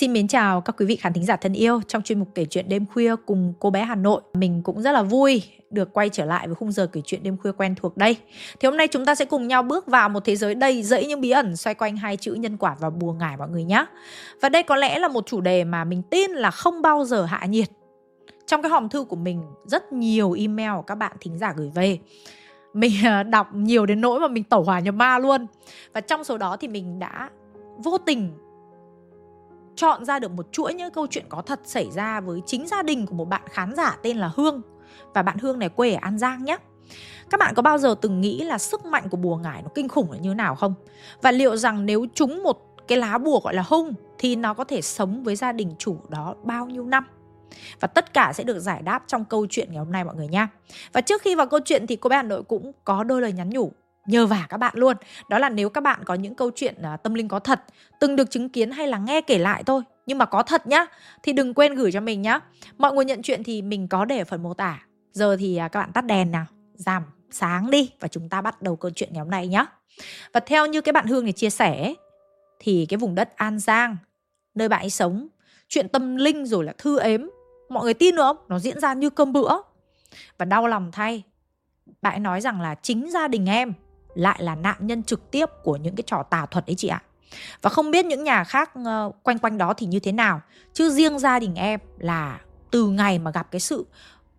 Xin mến chào các quý vị khán thính giả thân yêu trong chuyên mục kể chuyện đêm khuya cùng cô bé Hà Nội. Mình cũng rất là vui được quay trở lại với khung giờ kể chuyện đêm khuya quen thuộc đây. Thì hôm nay chúng ta sẽ cùng nhau bước vào một thế giới đầy dẫy những bí ẩn xoay quanh hai chữ nhân quả và bùa ngải mọi người nhé. Và đây có lẽ là một chủ đề mà mình tin là không bao giờ hạ nhiệt. Trong cái hòm thư của mình, rất nhiều email của các bạn thính giả gửi về mình à, đọc nhiều đến nỗi mà mình tẩu hỏa nhập ma luôn và trong số đó thì mình đã vô tình chọn ra được một chuỗi những câu chuyện có thật xảy ra với chính gia đình của một bạn khán giả tên là Hương và bạn Hương này quê ở An Giang nhé. Các bạn có bao giờ từng nghĩ là sức mạnh của bùa ngải nó kinh khủng là như nào không? Và liệu rằng nếu trúng một cái lá bùa gọi là hung thì nó có thể sống với gia đình chủ đó bao nhiêu năm? Và tất cả sẽ được giải đáp trong câu chuyện ngày hôm nay mọi người nha. Và trước khi vào câu chuyện thì cô bé Hà Nội cũng có đôi lời nhắn nhủ nhờ vả các bạn luôn. Đó là nếu các bạn có những câu chuyện à, tâm linh có thật, từng được chứng kiến hay là nghe kể lại thôi, nhưng mà có thật nhá, thì đừng quên gửi cho mình nhá. Mọi người nhận chuyện thì mình có để ở phần mô tả. Giờ thì à, các bạn tắt đèn nào, giảm sáng đi và chúng ta bắt đầu câu chuyện ngày hôm nay nhá. Và theo như cái bạn hương này chia sẻ thì cái vùng đất an giang, nơi bạn ấy sống, chuyện tâm linh rồi là thư ếm, mọi người tin được không? Nó diễn ra như cơm bữa. Và đau lòng thay, bạn ấy nói rằng là chính gia đình em lại là nạn nhân trực tiếp của những cái trò tà thuật ấy chị ạ. Và không biết những nhà khác ờ, quanh quanh đó thì như thế nào, chứ riêng gia đình em là từ ngày mà gặp cái sự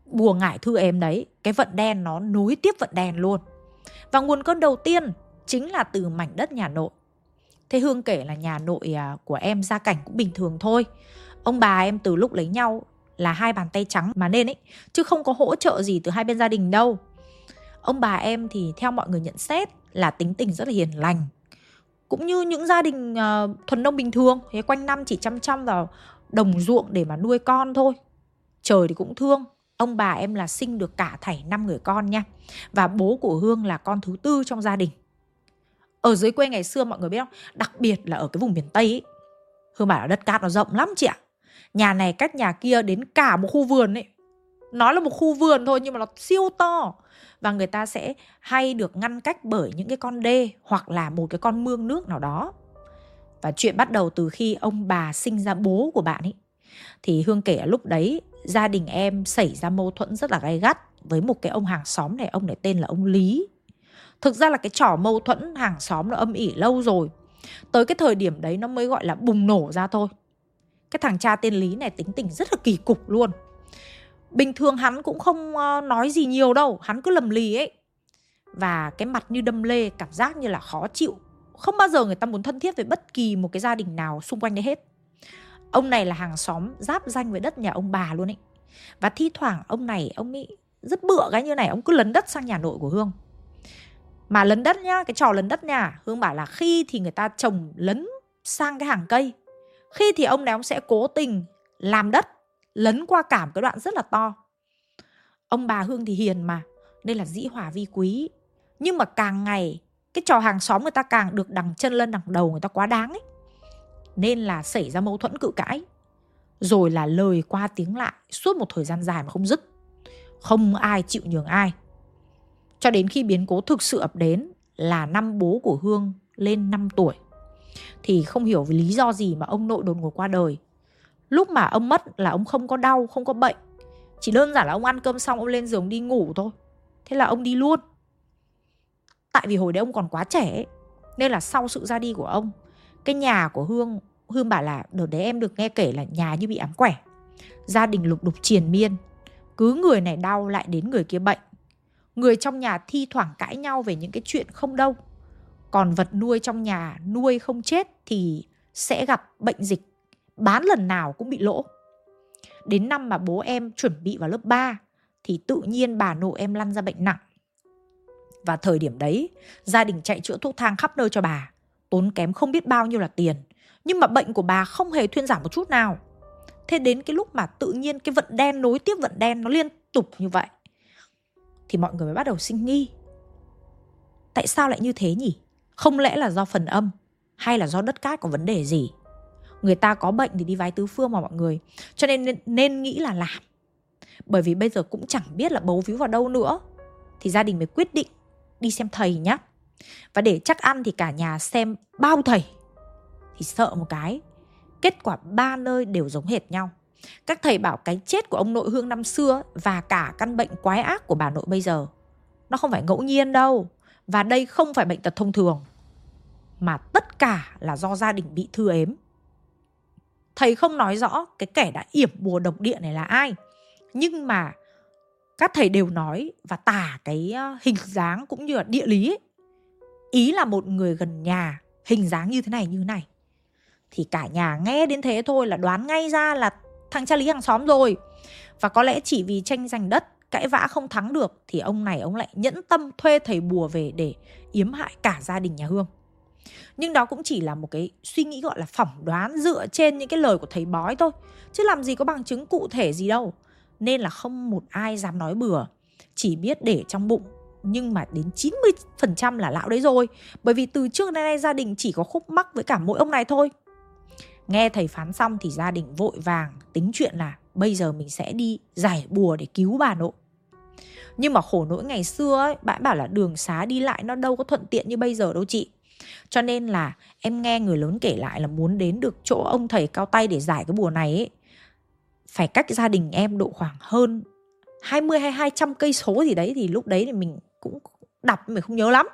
bùa ngải thư em đấy, cái vận đen nó nối tiếp vận đen luôn. Và nguồn cơn đầu tiên chính là từ mảnh đất nhà nội. Thế Hương kể là nhà nội à, của em gia cảnh cũng bình thường thôi. Ông bà em từ lúc lấy nhau là hai bàn tay trắng mà nên ấy, chứ không có hỗ trợ gì từ hai bên gia đình đâu. Ông bà em thì theo mọi người nhận xét là tính tình rất là hiền lành. Cũng như những gia đình uh, thuần nông bình thường thế quanh năm chỉ chăm chăm vào đồng ruộng để mà nuôi con thôi. Trời thì cũng thương ông bà em là sinh được cả thảy năm người con nha. Và bố của hương là con thứ tư trong gia đình. Ở dưới quê ngày xưa mọi người biết không? Đặc biệt là ở cái vùng miền tây ấy. Hương bảo là đất cát nó rộng lắm chị ạ. Nhà này cách nhà kia đến cả một khu vườn ấy. Nó là một khu vườn thôi nhưng mà nó siêu to và người ta sẽ hay được ngăn cách bởi những cái con đê hoặc là một cái con mương nước nào đó. Và chuyện bắt đầu từ khi ông bà sinh ra bố của bạn ấy. Thì hương kể lúc đấy, gia đình em xảy ra mâu thuẫn rất là gay gắt với một cái ông hàng xóm này, ông này tên là ông lý. Thực ra là cái trò mâu thuẫn hàng xóm nó âm ỉ lâu rồi. Tới cái thời điểm đấy nó mới gọi là bùng nổ ra thôi. Cái thằng cha tên lý này tính tình rất là kỳ cục luôn bình thường hắn cũng không ờ, nói gì nhiều đâu, hắn cứ lầm lì ấy. Và cái mặt như đâm lê, cảm giác như là khó chịu. Không bao giờ người ta muốn thân thiết với bất kỳ một cái gia đình nào xung quanh đấy hết. Ông này là hàng xóm giáp danh với đất nhà ông bà luôn ấy. Và thi thoảng ông này, ông ấy rất bựa cái như này, ông cứ lấn đất sang nhà nội của hương. Mà lấn đất nhá, cái trò lấn đất nha, hương bảo là khi thì người ta trồng lấn sang cái hàng cây, khi thì ông này ông sẽ cố tình làm đất lấn qua cảm cái đoạn rất là to. Ông bà hương thì hiền mà, nên là dĩ hòa vi quý. Nhưng mà càng ngày, cái trò hàng xóm người ta càng được đằng chân lên đằng đầu người ta quá đáng ấy. Nên là xảy ra mâu thuẫn cự cãi. Rồi là lời qua tiếng lại suốt một thời gian dài mà không dứt. Không ai chịu nhường ai. Cho đến khi biến cố thực sự ập đến là năm bố của hương lên 5 tuổi. Thì không hiểu vì lý do gì mà ông nội đột ngột qua đời lúc mà ông mất là ông không có đau, không có bệnh. Chỉ đơn giản là ông ăn cơm xong, ông lên giường đi ngủ thôi. Thế là ông đi luôn. Tại vì hồi đấy ông còn quá trẻ nên là sau sự ra đi của ông, cái nhà của hương hương bảo là, đợt đấy em được nghe kể là nhà như bị ám quẻ. Gia đình lục đục triền miên. Cứ người này đau lại đến người kia bệnh. Người trong nhà thi thoảng cãi nhau về những cái chuyện không đâu. Còn vật nuôi trong nhà nuôi không chết thì sẽ gặp bệnh dịch bán lần nào cũng bị lỗ. Đến năm mà bố em chuẩn bị vào lớp 3 thì tự nhiên bà nội em lăn ra bệnh nặng. Và thời điểm đấy, gia đình chạy chữa thuốc thang khắp nơi cho bà, tốn kém không biết bao nhiêu là tiền. Nhưng mà bệnh của bà không hề thuyên giảm một chút nào. Thế đến cái lúc mà tự nhiên cái vận đen nối tiếp vận đen nó liên tục như vậy thì mọi người mới bắt đầu sinh nghi. Tại sao lại như thế nhỉ? Không lẽ là do phần âm hay là do đất cát có vấn đề gì? Người ta có bệnh thì đi vái tứ phương mà mọi người. Cho nên nên, nên nghĩ là làm. Bởi vì bây giờ cũng chẳng biết là bấu víu vào đâu nữa. Thì gia đình mới quyết định đi xem thầy nhá. Và để chắc ăn thì cả nhà xem bao thầy. Thì sợ một cái kết quả ba nơi đều giống hệt nhau. Các thầy bảo cái chết của ông nội hương năm xưa và cả căn bệnh quái ác của bà nội bây giờ nó không phải ngẫu nhiên đâu. Và đây không phải bệnh tật thông thường mà tất cả là do gia đình bị thư ếm thầy không nói rõ cái kẻ đã yểm bùa độc địa này là ai. Nhưng mà các thầy đều nói và tả cái ờ, hình dáng cũng như là địa lý ấy. ý là một người gần nhà, hình dáng như thế này, như thế này. Thì cả nhà nghe đến thế thôi là đoán ngay ra là thằng cha lý hàng xóm rồi. Và có lẽ chỉ vì tranh giành đất, cãi vã không thắng được thì ông này ông lại nhẫn tâm thuê thầy bùa về để yếm hại cả gia đình nhà hương nhưng đó cũng chỉ là một cái suy nghĩ, gọi là, phỏng đoán dựa trên những cái lời của thầy bói thôi. Chứ làm gì có bằng chứng cụ thể gì đâu. Nên là không một ai dám nói bừa. Chỉ biết để trong bụng. Nhưng mà đến 90% là lão đấy rồi. Bởi vì từ trước đến nay gia đình chỉ có khúc mắc với cả mỗi ông này thôi. Nghe thầy phán xong thì gia đình vội vàng tính chuyện là bây giờ mình sẽ đi giải bùa để cứu bà nội. Nhưng mà khổ nỗi ngày xưa ấy bạn bảo là đường xá đi lại nó đâu có thuận tiện như bây giờ đâu chị cho nên là em nghe người lớn kể lại là muốn đến được chỗ ông thầy cao tay để giải cái bùa này ấy phải cách gia đình em độ khoảng hơn 20 hay 200 cây số gì đấy thì lúc đấy thì mình cũng đọc mình không nhớ lắm.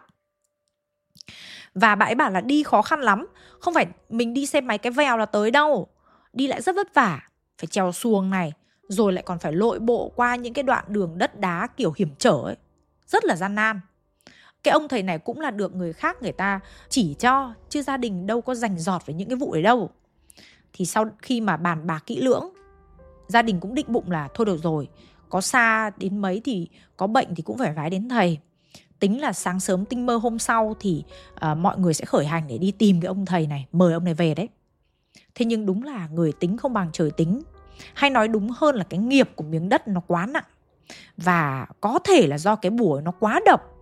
Và bà ấy bảo là đi khó khăn lắm, không phải mình đi xe máy cái vèo là tới đâu. Đi lại rất vất vả, phải trèo xuồng này, rồi lại còn phải lội bộ qua những cái đoạn đường đất đá kiểu hiểm trở ấy. Rất là gian nan. Cái ông thầy này cũng là được người khác người ta chỉ cho, chứ gia đình đâu có rành giọt với những cái vụ ấy đâu. Thì sau khi mà bàn bạc kỹ lưỡng gia đình cũng định bụng là thôi được rồi có xa đến mấy thì có bệnh thì cũng phải vái đến thầy. Tính là sáng sớm tinh mơ hôm sau thì uh, mọi người sẽ khởi hành để đi tìm cái ông thầy này mời ông này về đấy. Thế nhưng đúng là người tính không bằng trời tính. Hay nói đúng hơn là cái nghiệp của miếng đất nó quá nặng và có thể là do cái bùa nó quá độc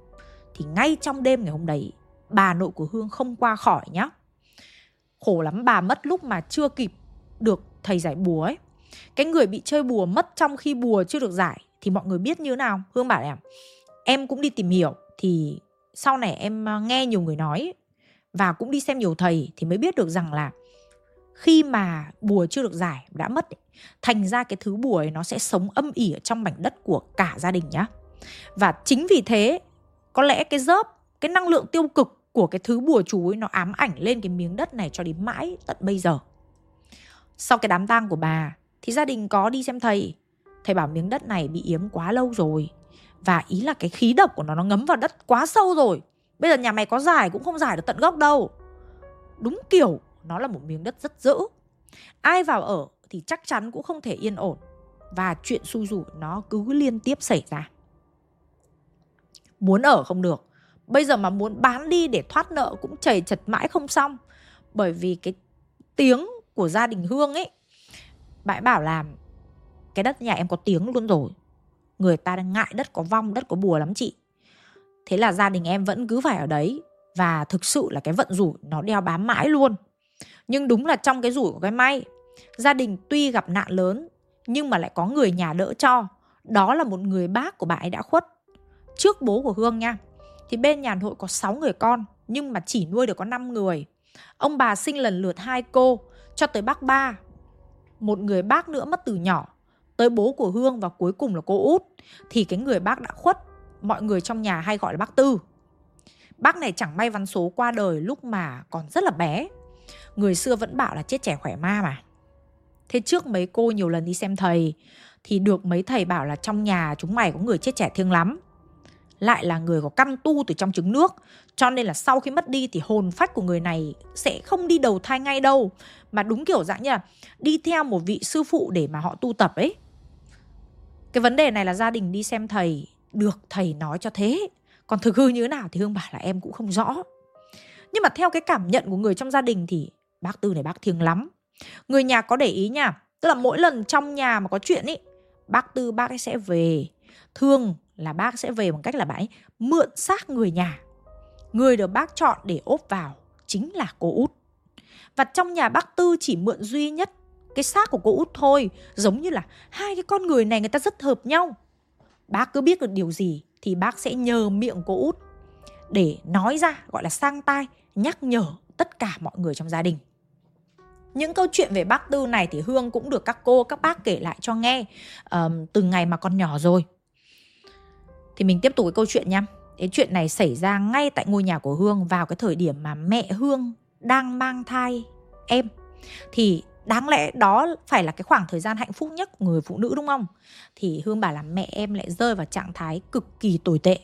thì ngay trong đêm ngày hôm đấy, bà nội của hương không qua khỏi nhá. Khổ lắm, bà mất lúc mà chưa kịp được thầy giải bùa ấy. Cái người bị chơi bùa mất trong khi bùa chưa được giải thì mọi người biết như nào? Hương bảo em em cũng đi tìm hiểu thì sau này em à, nghe nhiều người nói và cũng đi xem nhiều thầy thì mới biết được rằng là khi mà bùa chưa được giải, đã mất thành ra cái thứ bùa ấy nó sẽ sống âm ỉ ở trong mảnh đất của cả gia đình nhá. Và chính vì thế có lẽ cái dớp cái năng lượng tiêu cực của cái thứ bùa chú ấy, nó ám ảnh lên cái miếng đất này cho đến mãi tận bây giờ. Sau cái đám tang của bà, thì gia đình có đi xem thầy. Thầy bảo miếng đất này bị yếm quá lâu rồi. Và ý là cái khí độc của nó nó ngấm vào đất quá sâu rồi. Bây giờ nhà mày có giải cũng không giải được tận gốc đâu. Đúng kiểu, nó là một miếng đất rất dữ. Ai vào ở thì chắc chắn cũng không thể yên ổn. Và chuyện xui rủi nó cứ liên tiếp xảy ra muốn ở không được bây giờ mà muốn bán đi để thoát nợ cũng chảy chật mãi không xong bởi vì cái tiếng của gia đình hương ấy bãi bảo là cái đất nhà em có tiếng luôn rồi. Người ta đang ngại đất có vong, đất có bùa lắm chị. Thế là gia đình em vẫn cứ phải ở đấy. Và thực sự là cái vận rủi nó đeo bám mãi luôn. Nhưng đúng là trong cái rủi của cái may, gia đình tuy gặp nạn lớn nhưng mà lại có người nhà đỡ cho. Đó là một người bác của bà ấy đã khuất. Trước bố của Hương nha. Thì bên nhà nội có 6 người con, nhưng mà chỉ nuôi được có 5 người. Ông bà sinh lần lượt hai cô, cho tới bác ba một người bác nữa mất từ nhỏ, tới bố của Hương và cuối cùng là cô út thì cái người bác đã khuất, mọi người trong nhà hay gọi là bác Tư. Bác này chẳng may vắn số qua đời lúc mà còn rất là bé. Người xưa vẫn bảo là chết trẻ khỏe ma mà. Thế trước mấy cô nhiều lần đi xem thầy, thì được mấy thầy bảo là trong nhà chúng mày có người chết trẻ thương lắm lại là người có căn tu từ trong trứng nước. Cho nên là sau khi mất đi thì hồn phách của người này sẽ không đi đầu thai ngay đâu. Mà đúng kiểu dạng như là đi theo một vị sư phụ để mà họ tu tập ấy. Cái vấn đề này là gia đình đi xem thầy, được thầy nói cho thế. Còn thực hư như thế nào thì hương bảo là em cũng không rõ. Nhưng mà theo cái cảm nhận của người trong gia đình thì bác tư này bác thiêng lắm. Người nhà có để ý nha, tức là mỗi lần trong nhà mà có chuyện ý, bác tư bác ấy sẽ về. Thương là bác sẽ về bằng cách là bạn ấy mượn xác người nhà. Người được bác chọn để ốp vào chính là cô út. Và trong nhà bác Tư chỉ mượn duy nhất cái xác của cô út thôi. Giống như là hai cái con người này người ta rất hợp nhau. Bác cứ biết được điều gì thì bác sẽ nhờ miệng cô út để nói ra gọi là sang tai nhắc nhở tất cả mọi người trong gia đình. những câu chuyện về bác Tư này thì Hương cũng được các cô, các bác kể lại cho nghe um, từ ngày mà còn nhỏ rồi. Thì mình tiếp tục cái câu chuyện nha. Cái chuyện này xảy ra ngay tại ngôi nhà của Hương vào cái thời điểm mà mẹ Hương đang mang thai em. Thì đáng lẽ đó phải là cái khoảng thời gian hạnh phúc nhất của người phụ nữ đúng không? Thì Hương bảo là mẹ em lại rơi vào trạng thái cực kỳ tồi tệ.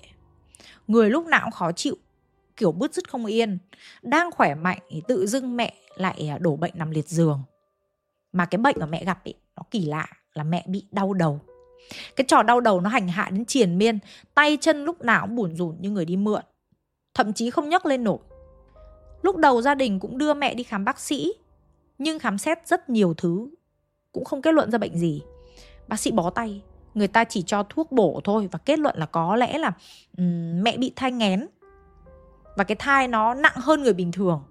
Người lúc nào cũng khó chịu, kiểu bứt rứt không yên. Đang khỏe mạnh thì tự dưng mẹ lại à, đổ bệnh nằm liệt giường. Mà cái bệnh mà mẹ gặp ấy nó kỳ lạ là mẹ bị đau đầu. Cái trò đau đầu nó hành hạ đến triền miên, tay chân lúc nào cũng buồn rủn như người đi mượn. Thậm chí không nhấc lên nổi. Lúc đầu gia đình cũng đưa mẹ đi khám bác sĩ, nhưng khám xét rất nhiều thứ, cũng không kết luận ra bệnh gì. Bác sĩ bó tay, người ta chỉ cho thuốc bổ thôi và kết luận là có lẽ là um, mẹ bị thai nghén và cái thai nó nặng hơn người bình thường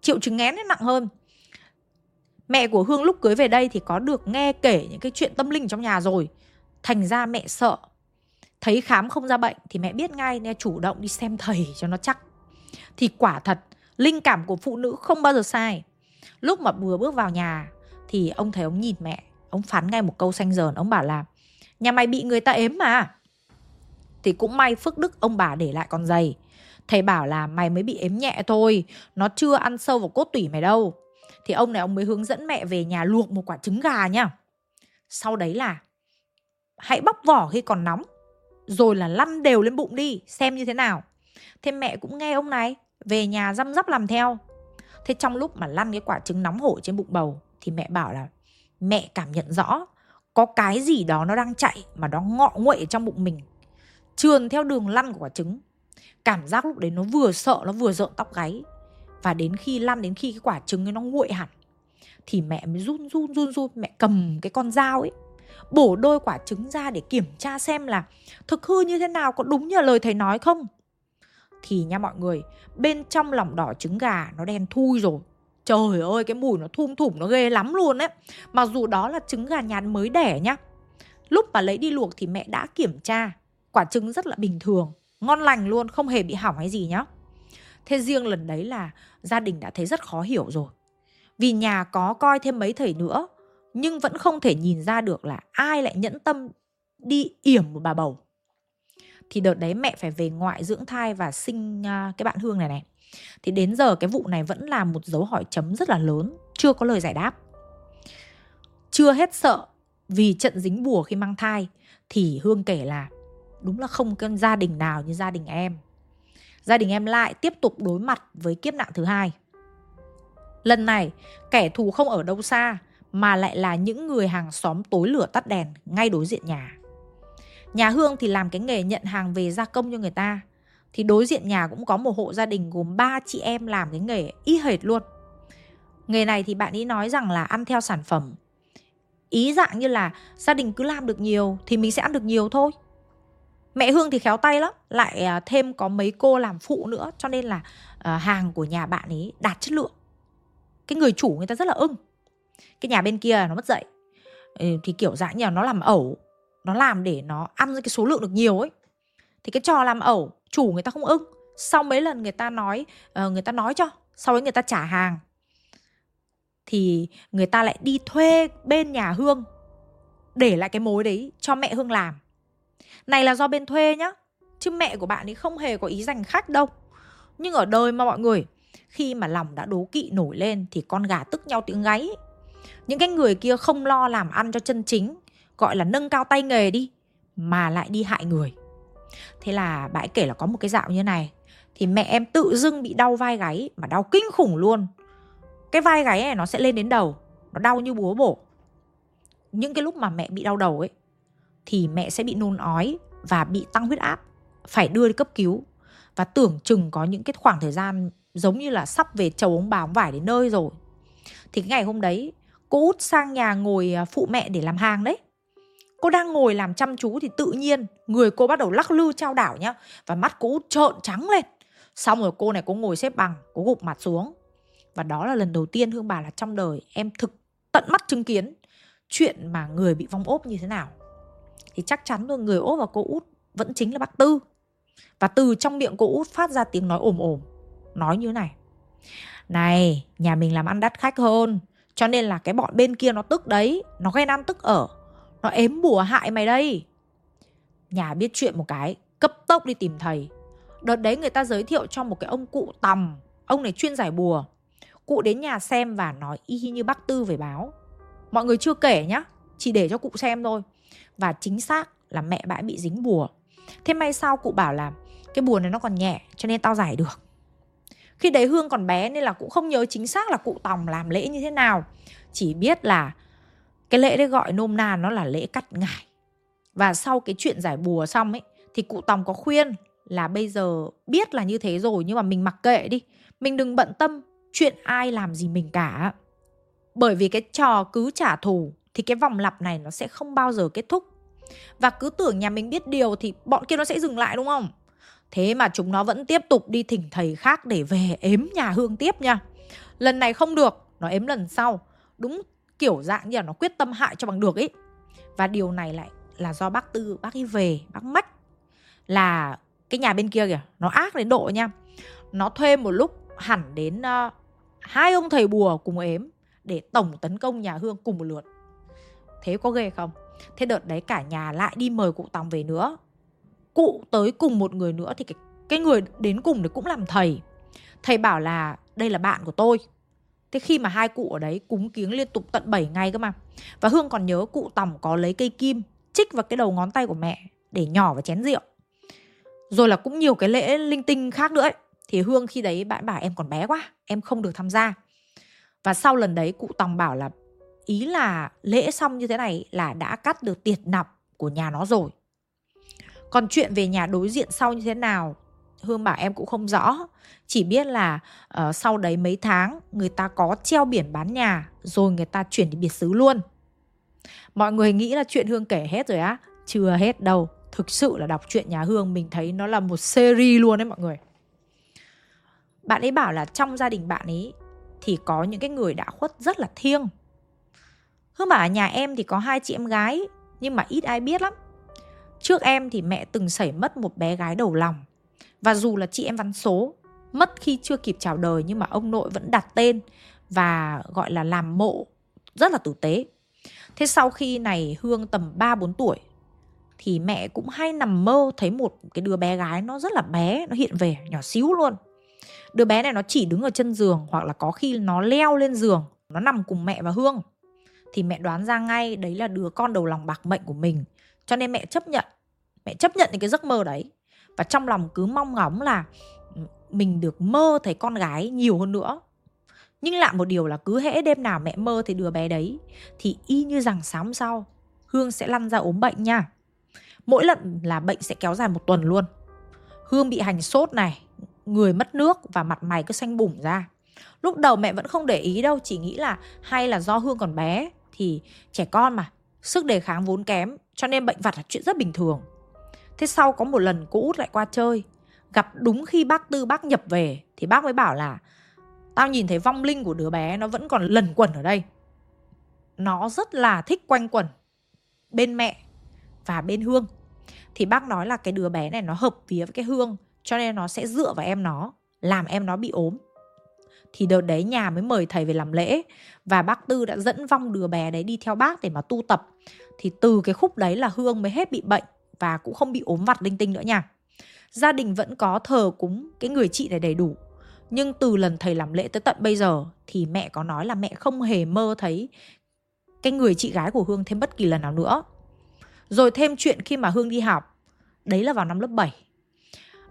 triệu chứng nghén nặng hơn mẹ của hương lúc cưới về đây thì có được nghe kể những cái chuyện tâm linh trong nhà rồi. Thành ra mẹ sợ. Thấy khám không ra bệnh thì mẹ biết ngay, nên chủ động đi xem thầy cho nó chắc. Thì quả thật, linh cảm của phụ nữ không bao giờ sai. Lúc mà vừa bước vào nhà thì ông thầy ông nhìn mẹ. Ông phán ngay một câu xanh dờn. Ông bảo là, nhà mày bị người ta ếm mà. Thì cũng may phước đức ông bà để lại con giày Thầy bảo là, mày mới bị ếm nhẹ thôi. Nó chưa ăn sâu vào cốt tủy mày đâu. Thì ông này ông mới hướng dẫn mẹ về nhà luộc một quả trứng gà nha. Sau đấy là Hãy bóc vỏ khi còn nóng, Rồi là lăn đều lên bụng đi, Xem như thế nào. Thế mẹ cũng nghe ông này, Về nhà răm rắp làm theo. Thế trong lúc mà lăn cái quả trứng nóng hổi trên bụng bầu, Thì mẹ bảo là Mẹ cảm nhận rõ, Có cái gì đó nó đang chạy Mà nó ngọ nguậy trong bụng mình. Trườn theo đường lăn của quả trứng, cảm giác lúc đấy nó vừa sợ, nó vừa rợn tóc gáy và đến khi lăn đến khi cái quả trứng ấy nó nguội hẳn, thì mẹ mới run run run run. Mẹ cầm cái con dao ấy, bổ đôi quả trứng ra để kiểm tra xem là thực hư như thế nào, có đúng như lời thầy nói không? Thì nha mọi người, bên trong lòng đỏ trứng gà nó đen thui rồi. Trời ơi, cái mùi nó thum thủm, nó ghê lắm luôn ấy. Mặc dù đó là trứng gà nhàn mới đẻ nhá, lúc mà lấy đi luộc thì mẹ đã kiểm tra. Quả trứng rất là bình thường, ngon lành luôn, không hề bị hỏng hay gì nhá thế riêng lần đấy là gia đình đã thấy rất khó hiểu rồi. Vì nhà có coi thêm mấy thầy nữa, nhưng vẫn không thể nhìn ra được là ai lại nhẫn tâm đi yểm một bà bầu. Thì đợt đấy mẹ phải về ngoại dưỡng thai và sinh à, cái bạn hương này này. Thì đến giờ cái vụ này vẫn là một dấu hỏi chấm rất là lớn, chưa có lời giải đáp. Chưa hết sợ vì trận dính bùa khi mang thai, thì hương kể là đúng là không cái gia đình nào như gia đình em gia đình em lại tiếp tục đối mặt với kiếp nạn thứ hai. Lần này, kẻ thù không ở đâu xa, mà lại là những người hàng xóm tối lửa tắt đèn ngay đối diện nhà. Nhà hương thì làm cái nghề nhận hàng về gia công cho người ta. Thì đối diện nhà cũng có một hộ gia đình gồm ba chị em làm cái nghề y hệt luôn. Nghề này thì bạn ấy nói rằng là ăn theo sản phẩm. Ý dạng như là gia đình cứ làm được nhiều thì mình sẽ ăn được nhiều thôi mẹ hương thì khéo tay lắm, lại à, thêm có mấy cô làm phụ nữa, cho nên là à, hàng của nhà bạn ấy đạt chất lượng. Cái người chủ người ta rất là ưng. Cái nhà bên kia nó mất dậy ừ, thì kiểu dạng như là nó làm ẩu, nó làm để nó ăn cái số lượng được nhiều ấy. Thì cái trò làm ẩu, chủ người ta không ưng. Sau mấy lần người ta nói ờ, người ta nói cho, sau đấy người ta trả hàng. Thì người ta lại đi thuê bên nhà hương để lại cái mối đấy cho mẹ hương làm này là do bên thuê nhá, Chứ mẹ của bạn ấy không hề có ý giành khách đâu. Nhưng ở đời mà mọi người, Khi mà lòng đã đố kỵ nổi lên Thì con gà tức nhau tiếng gáy. Những cái người kia không lo làm ăn cho chân chính, Gọi là nâng cao tay nghề đi, Mà lại đi hại người. Thế là bà ấy kể là có một cái dạo như này, Thì mẹ em tự dưng bị đau vai gáy Mà đau kinh khủng luôn. Cái vai gáy này nó sẽ lên đến đầu, Nó đau như búa bổ. Những cái lúc mà mẹ bị đau đầu ấy thì mẹ sẽ bị nôn ói và bị tăng huyết áp, phải đưa đi cấp cứu. Và tưởng chừng có những cái khoảng thời gian giống như là sắp về chầu ống bào vải đến nơi rồi. Thì cái ngày hôm đấy, cô út sang nhà ngồi à, phụ mẹ để làm hàng đấy. Cô đang ngồi làm chăm chú thì tự nhiên người cô bắt đầu lắc lư trao đảo nhá. Và mắt cô út trợn trắng lên. Xong rồi cô này cô ngồi xếp bằng, cô gục mặt xuống. Và đó là lần đầu tiên hương bà là trong đời em thực tận mắt chứng kiến chuyện mà người bị vong ốp như thế nào thì chắc chắn luôn người ốp và cô út vẫn chính là bác Tư. Và từ trong miệng cô út phát ra tiếng nói ồm ồm. Nói như này. Này, nhà mình làm ăn đắt khách hơn, Cho nên là cái bọn bên kia nó tức đấy, Nó ghen ăn tức ở, Nó ếm bùa hại mày đây Nhà biết chuyện một cái, Cấp tốc đi tìm thầy Đợt đấy người ta giới thiệu cho một cái ông cụ tầm, Ông này chuyên giải bùa Cụ đến nhà xem và nói y như bác Tư về báo Mọi người chưa kể nhá, Chỉ để cho cụ xem thôi và chính xác là mẹ bãi bị dính bùa. Thế may sau cụ bảo là Cái bùa này nó còn nhẹ, cho nên tao giải được. Khi đấy Hương còn bé nên là cũng không nhớ chính xác là cụ Tòng làm lễ như thế nào. Chỉ biết là Cái lễ đấy gọi nôm na nó là lễ cắt ngải. Và sau cái chuyện giải bùa xong ấy, Thì cụ Tòng có khuyên là bây giờ biết là như thế rồi nhưng mà mình mặc kệ đi. Mình đừng bận tâm chuyện ai làm gì mình cả. Bởi vì cái trò cứ trả thù thì cái vòng lặp này nó sẽ không bao giờ kết thúc. Và cứ tưởng nhà mình biết điều thì bọn kia nó sẽ dừng lại đúng không? Thế mà chúng nó vẫn tiếp tục đi thỉnh thầy khác để về ếm nhà hương tiếp nha. Lần này không được nó ếm lần sau. Đúng kiểu dạng như là nó quyết tâm hại cho bằng được ấy. Và điều này lại là do bác tư bác ấy về bác mách là cái nhà bên kia kìa nó ác đến độ nha. Nó thuê một lúc hẳn đến uh, hai ông thầy bùa cùng ếm để tổng tấn công nhà Hương cùng một lượt. Thế có ghê không? Thế đợt đấy cả nhà lại đi mời cụ Tòng về nữa. Cụ tới cùng một người nữa thì cái, cái người đến cùng đấy cũng làm thầy. Thầy bảo là đây là bạn của tôi. Thế khi mà hai cụ ở đấy cúng kiếng liên tục tận 7 ngày cơ mà. Và Hương còn nhớ cụ Tòng có lấy cây kim chích vào cái đầu ngón tay của mẹ để nhỏ vào chén rượu. Rồi là cũng nhiều cái lễ linh tinh khác nữa ấy. Thì Hương khi đấy bạn bảo em còn bé quá, em không được tham gia. Và sau lần đấy cụ Tòng bảo là ý là lễ xong như thế này là đã cắt được tiệt nạp của nhà nó rồi. Còn chuyện về nhà đối diện sau như thế nào Hương bảo em cũng không rõ Chỉ biết là uh, sau đấy mấy tháng Người ta có treo biển bán nhà Rồi người ta chuyển đi biệt xứ luôn Mọi người nghĩ là chuyện Hương kể hết rồi á Chưa hết đâu Thực sự là đọc chuyện nhà Hương Mình thấy nó là một series luôn đấy mọi người Bạn ấy bảo là trong gia đình bạn ấy thì có những cái người đã khuất rất là thiêng. Hương bảo nhà em thì có hai chị em gái nhưng mà ít ai biết lắm. Trước em thì mẹ từng xảy mất một bé gái đầu lòng. Và dù là chị em văn số, mất khi chưa kịp chào đời nhưng mà ông nội vẫn đặt tên và gọi là làm mộ rất là tử tế. Thế sau khi này Hương tầm 3-4 tuổi thì mẹ cũng hay nằm mơ thấy một cái đứa bé gái nó rất là bé, nó hiện về, nhỏ xíu luôn. Đứa bé này nó chỉ đứng ở chân giường hoặc là có khi nó leo lên giường, nó nằm cùng mẹ và Hương. Thì mẹ đoán ra ngay đấy là đứa con đầu lòng bạc mệnh của mình. Cho nên mẹ chấp nhận. Mẹ chấp nhận những cái giấc mơ đấy. Và trong lòng cứ mong ngóng là mình được mơ thấy con gái nhiều hơn nữa. Nhưng lạ một điều là cứ hễ đêm nào mẹ mơ thấy đứa bé đấy thì y như rằng sáng sau Hương sẽ lăn ra ốm bệnh nha. Mỗi lần là bệnh sẽ kéo dài một tuần luôn. Hương bị hành sốt này, người mất nước và mặt mày cứ xanh bủng ra. Lúc đầu mẹ vẫn không để ý đâu, chỉ nghĩ là hay là do Hương còn bé thì trẻ con mà, sức đề kháng vốn kém cho nên bệnh vặt là chuyện rất bình thường. Thế sau có một lần cô út lại qua chơi, gặp đúng khi bác Tư bác nhập về thì bác mới bảo là tao nhìn thấy vong linh của đứa bé nó vẫn còn lần quẩn ở đây. Nó rất là thích quanh quẩn bên mẹ và bên Hương. Thì bác nói là cái đứa bé này nó hợp vía với cái Hương cho nên nó sẽ dựa vào em nó làm em nó bị ốm thì đợt đấy nhà mới mời thầy về làm lễ. Và bác tư đã dẫn vong đứa bé đấy đi theo bác để mà tu tập. Thì từ cái khúc đấy là hương mới hết bị bệnh và cũng không bị ốm vặt linh tinh nữa nha. Gia đình vẫn có thờ cúng cái người chị này đầy đủ. Nhưng từ lần thầy làm lễ tới tận bây giờ thì mẹ có nói là mẹ không hề mơ thấy cái người chị gái của Hương thêm bất kỳ lần nào nữa. Rồi thêm chuyện khi mà Hương đi học, đấy là vào năm lớp 7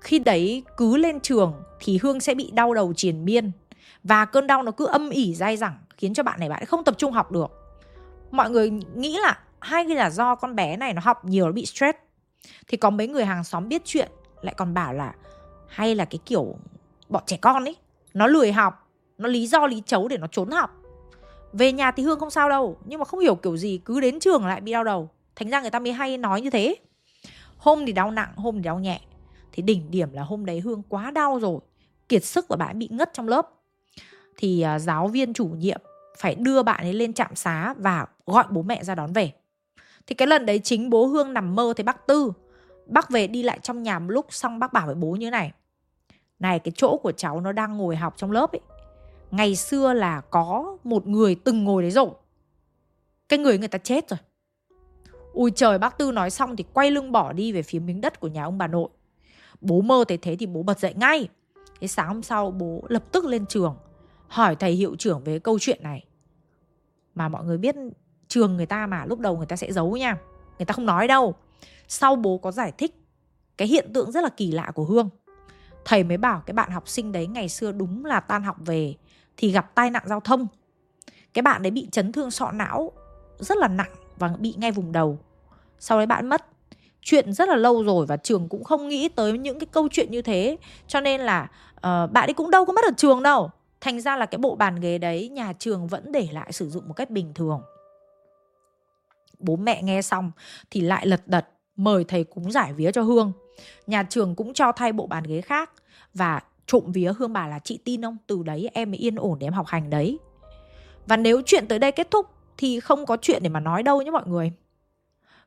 khi đấy cứ lên trường thì Hương sẽ bị đau đầu triền miên và cơn đau nó cứ âm ỉ dai dẳng khiến cho bạn này bạn không tập trung học được. Mọi người nghĩ là hay là do con bé này nó học nhiều nó bị stress. Thì có mấy người hàng xóm biết chuyện lại còn bảo là hay là cái kiểu bọn trẻ con ấy nó lười học, nó lý do lý chấu để nó trốn học. Về nhà thì Hương không sao đâu, nhưng mà không hiểu kiểu gì cứ đến trường lại bị đau đầu. Thành ra người ta mới hay nói như thế. Hôm thì đau nặng, hôm thì đau nhẹ. Thì đỉnh điểm là hôm đấy Hương quá đau rồi Kiệt sức và bạn bị ngất trong lớp thì à, giáo viên chủ nhiệm phải đưa bạn ấy lên trạm xá và gọi bố mẹ ra đón về. Thì cái lần đấy chính bố Hương nằm mơ thấy bác Tư, Bác về đi lại trong nhà một lúc xong bác bảo với bố như này Này, cái chỗ của cháu nó đang ngồi học trong lớp ấy. Ngày xưa là có một người từng ngồi đấy rồi. Cái người người ta chết rồi. Ui trời, bác tư nói xong thì quay lưng bỏ đi về phía miếng đất của nhà ông bà nội. Bố mơ thấy thế thì bố bật dậy ngay. Cái sáng hôm sau bố lập tức lên trường hỏi thầy hiệu trưởng về câu chuyện này. Mà mọi người biết trường người ta mà lúc đầu người ta sẽ giấu nha người ta không nói đâu. Sau bố có giải thích cái hiện tượng rất là kỳ lạ của hương. Thầy mới bảo cái bạn học sinh đấy ngày xưa đúng là tan học về thì gặp tai nạn giao thông. Cái bạn đấy bị chấn thương sọ não rất là nặng và bị ngay vùng đầu. Sau đấy bạn mất. Chuyện rất là lâu rồi và trường cũng không nghĩ tới những cái câu chuyện như thế. Cho nên là uh, bạn ấy cũng đâu có mất ở trường đâu thành ra là cái bộ bàn ghế đấy nhà trường vẫn để lại sử dụng một cách bình thường. Bố mẹ nghe xong thì lại lật đật mời thầy cúng giải vía cho hương. Nhà trường cũng cho thay bộ bàn ghế khác và trộm vía. Hương bà là, chị tin không? Từ đấy em mới yên ổn để em học hành đấy. Và nếu chuyện tới đây kết thúc thì không có chuyện để mà nói đâu nhé mọi người.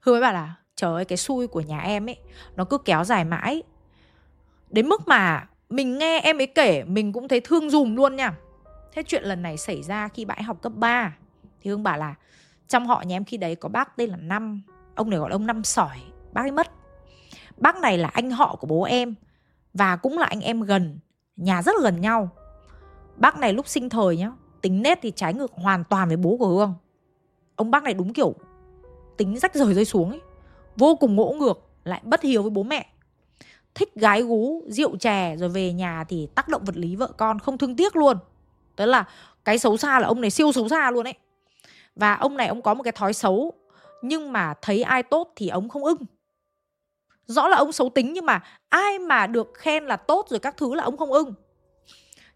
Hương mới bảo là, trời ơi, cái xui của nhà em ấy, nó cứ kéo dài mãi. Đến mức mà mình nghe em ấy kể, mình cũng thấy thương dùm luôn nha. Thế chuyện lần này xảy ra khi bãi học cấp 3 thì hương bảo là, trong họ nhà em khi đấy có bác tên là năm, ông này gọi là ông năm sỏi, bác ấy mất. Bác này là anh họ của bố em và cũng là anh em gần, nhà rất là gần nhau. Bác này lúc sinh thời nhá, tính nết thì trái ngược hoàn toàn với bố của hương. Ông bác này đúng kiểu tính rách rời rơi xuống ấy, vô cùng ngỗ ngược, lại bất hiếu với bố mẹ thích gái gú, rượu chè, rồi về nhà thì tác động vật lý vợ con không thương tiếc luôn. Tức là cái xấu xa là ông này siêu xấu xa luôn ấy. Và ông này ông có một cái thói xấu, nhưng mà thấy ai tốt thì ông không ưng. Rõ là ông xấu tính nhưng mà ai mà được khen là tốt rồi các thứ là ông không ưng.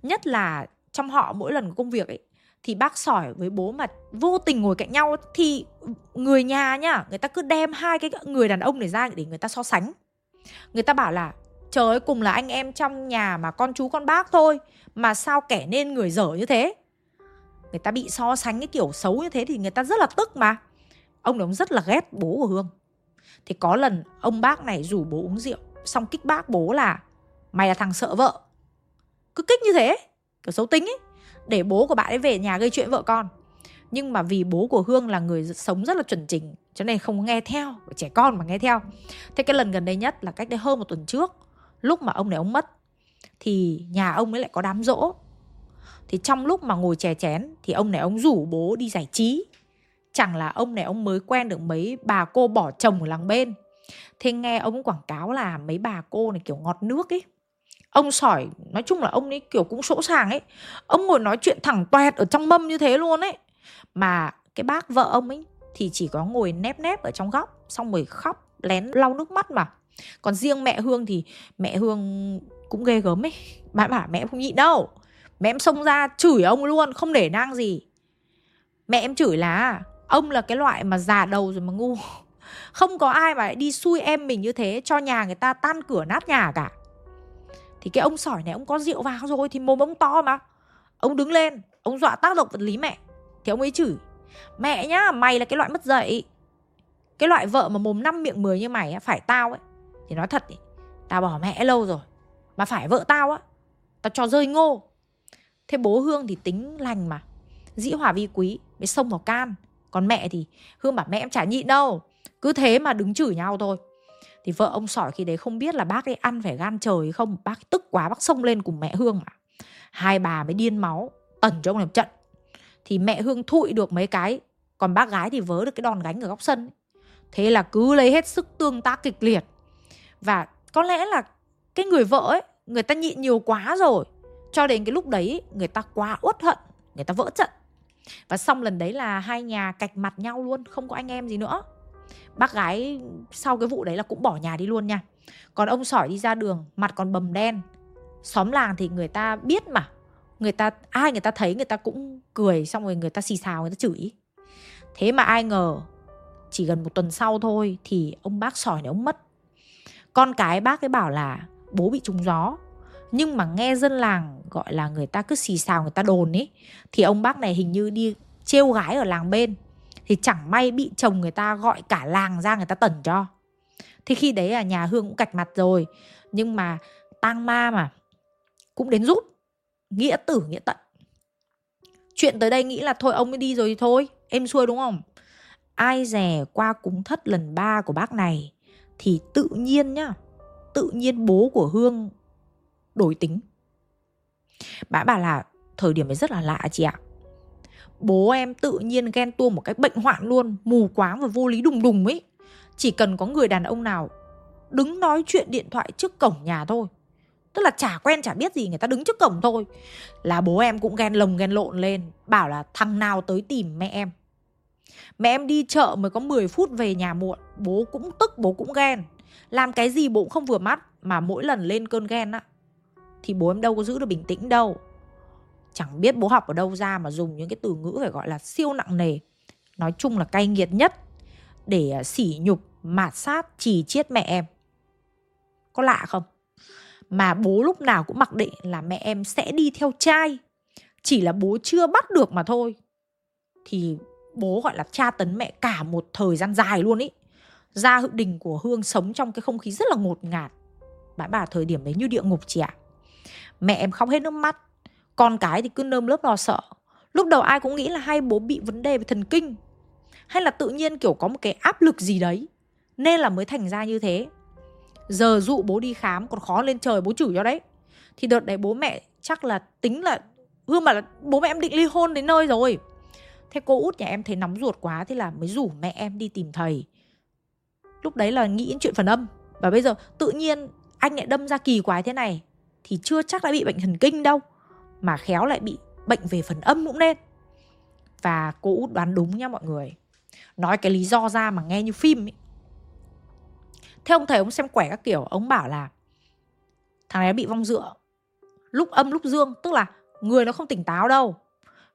Nhất là trong họ mỗi lần công việc ấy, thì bác sỏi với bố mà vô tình ngồi cạnh nhau thì người nhà nhá, người ta cứ đem hai cái người đàn ông này ra để người ta so sánh người ta bảo là, trời ơi, cùng là anh em trong nhà mà con chú con bác thôi, mà sao kẻ nên người dở như thế? Người ta bị so sánh cái kiểu xấu như thế thì người ta rất là tức mà. Ông đó ông rất là ghét bố của hương. Thì có lần ông bác này rủ bố uống rượu, xong kích bác bố là, mày là thằng sợ vợ. Cứ kích như thế, kiểu xấu tính ấy, để bố của bạn ấy về nhà gây chuyện vợ con. Nhưng mà vì bố của hương là người sống rất là chuẩn chỉnh cho nên không nghe theo trẻ con mà nghe theo. Thế cái lần gần đây nhất là cách đây hơn một tuần trước, lúc mà ông này ông mất, thì nhà ông ấy lại có đám rỗ. Thì trong lúc mà ngồi chè chén, thì ông này ông rủ bố đi giải trí. Chẳng là ông này ông mới quen được mấy bà cô bỏ chồng ở làng bên. Thế nghe ông quảng cáo là mấy bà cô này kiểu ngọt nước ấy. Ông sỏi, nói chung là ông ấy kiểu cũng sỗ sàng ấy. Ông ngồi nói chuyện thẳng toẹt ở trong mâm như thế luôn ấy. Mà cái bác vợ ông ấy thì chỉ có ngồi nép nép ở trong góc, xong rồi khóc, lén lau nước mắt mà. Còn riêng mẹ hương thì mẹ hương cũng ghê gớm ấy. Bạn bảo mẹ không nhịn đâu. Mẹ em xông ra chửi ông luôn, không để nang gì. Mẹ em chửi là ông là cái loại mà già đầu rồi mà ngu. Không có ai mà đi xui em mình như thế, cho nhà người ta tan cửa nát nhà cả. Thì cái ông sỏi này ông có rượu vào rồi thì mồm ông to mà. Ông đứng lên, ông dọa tác động vật lý mẹ, thì ông ấy chửi mẹ nhá mày là cái loại mất dạy cái loại vợ mà mồm năm miệng mười như mày á phải tao ấy. Thì nói thật ý, tao bỏ mẹ lâu rồi mà phải vợ tao á. Tao cho rơi ngô. Thế bố hương thì tính lành mà dĩ hòa vi quý mới xông vào can. Còn mẹ thì hương bảo mẹ em chả nhịn đâu cứ thế mà đứng chửi nhau thôi. Thì vợ ông sỏi khi đấy không biết là bác ấy ăn phải gan trời không bác tức quá bác xông lên cùng mẹ hương mà. Hai bà mới điên máu tẩn cho ông làm trận thì mẹ hương thụi được mấy cái. Còn bác gái thì vớ được cái đòn gánh ở góc sân thế là cứ lấy hết sức tương tác kịch liệt. Và có lẽ là cái người vợ ấy, người ta nhịn nhiều quá rồi. Cho đến cái lúc đấy, người ta quá uất hận, người ta vỡ trận. Và xong lần đấy là hai nhà cạch mặt nhau luôn, không có anh em gì nữa. Bác gái sau cái vụ đấy là cũng bỏ nhà đi luôn nha. Còn ông sỏi đi ra đường, mặt còn bầm đen. Xóm làng thì người ta biết mà người ta, ai người ta thấy người ta cũng cười, xong rồi người ta xì xào, người ta chửi. Thế mà ai ngờ, chỉ gần một tuần sau thôi thì ông bác sỏi này ông mất. Con cái bác ấy bảo là bố bị trúng gió. Nhưng mà nghe dân làng gọi là người ta cứ xì xào, người ta đồn ấy thì ông bác này hình như đi trêu gái ở làng bên. Thì chẳng may bị chồng người ta gọi cả làng ra người ta tẩn cho. Thì khi đấy là nhà hương cũng cạch mặt rồi, nhưng mà tang ma mà cũng đến giúp nghĩa tử, nghĩa tận. Chuyện tới đây nghĩ là thôi, ông mới đi rồi thì thôi. Em xuôi đúng không? Ai dè qua cúng thất lần ba của bác này Thì tự nhiên nhá, Tự nhiên bố của Hương đổi tính. Bà bảo là thời điểm ấy rất là lạ chị ạ. Bố em tự nhiên ghen tuông một cách bệnh hoạn luôn, Mù quáng và vô lý đùng đùng ấy. Chỉ cần có người đàn ông nào Đứng nói chuyện điện thoại trước cổng nhà thôi Tức là chả quen chả biết gì người ta đứng trước cổng thôi. Là bố em cũng ghen lồng ghen lộn lên Bảo là thằng nào tới tìm mẹ em. Mẹ em đi chợ mới có 10 phút về nhà muộn Bố cũng tức bố cũng ghen. Làm cái gì bố cũng không vừa mắt Mà mỗi lần lên cơn ghen á Thì bố em đâu có giữ được bình tĩnh đâu. Chẳng biết bố học ở đâu ra mà dùng những cái từ ngữ phải gọi là siêu nặng nề. Nói chung là cay nghiệt nhất Để à, sỉ nhục, mạt sát, chỉ chiết mẹ em. Có lạ không? Mà bố lúc nào cũng mặc định là mẹ em sẽ đi theo trai. Chỉ là bố chưa bắt được mà thôi. Thì bố gọi là tra tấn mẹ cả một thời gian dài luôn ý. Gia hữu đình của Hương sống trong cái không khí rất là ngột ngạt. Bà bà thời điểm đấy như địa ngục chị ạ. Mẹ em khóc hết nước mắt. Con cái thì cứ nơm lớp lo sợ. Lúc đầu ai cũng nghĩ là hai bố bị vấn đề về thần kinh. Hay là tự nhiên kiểu có một cái áp lực gì đấy. Nên là mới thành ra như thế. Giờ dụ bố đi khám, còn khó lên trời bố chửi cho đấy. Thì đợt đấy bố mẹ chắc là tính là Hương mà là bố mẹ em định ly hôn đến nơi rồi. Thế cô út nhà em thấy nóng ruột quá, Thế là mới rủ mẹ em đi tìm thầy. Lúc đấy là nghĩ đến chuyện phần âm. Và bây giờ tự nhiên anh lại đâm ra kỳ quái thế này, Thì chưa chắc đã bị bệnh thần kinh đâu, Mà khéo lại bị bệnh về phần âm cũng nên. Và cô út đoán đúng nha mọi người. Nói cái lý do ra mà nghe như phim ấy Thế ông thầy ông xem quẻ các kiểu, Ông bảo là Thằng này bị vong dựa. Lúc âm, lúc dương, Tức là người nó không tỉnh táo đâu.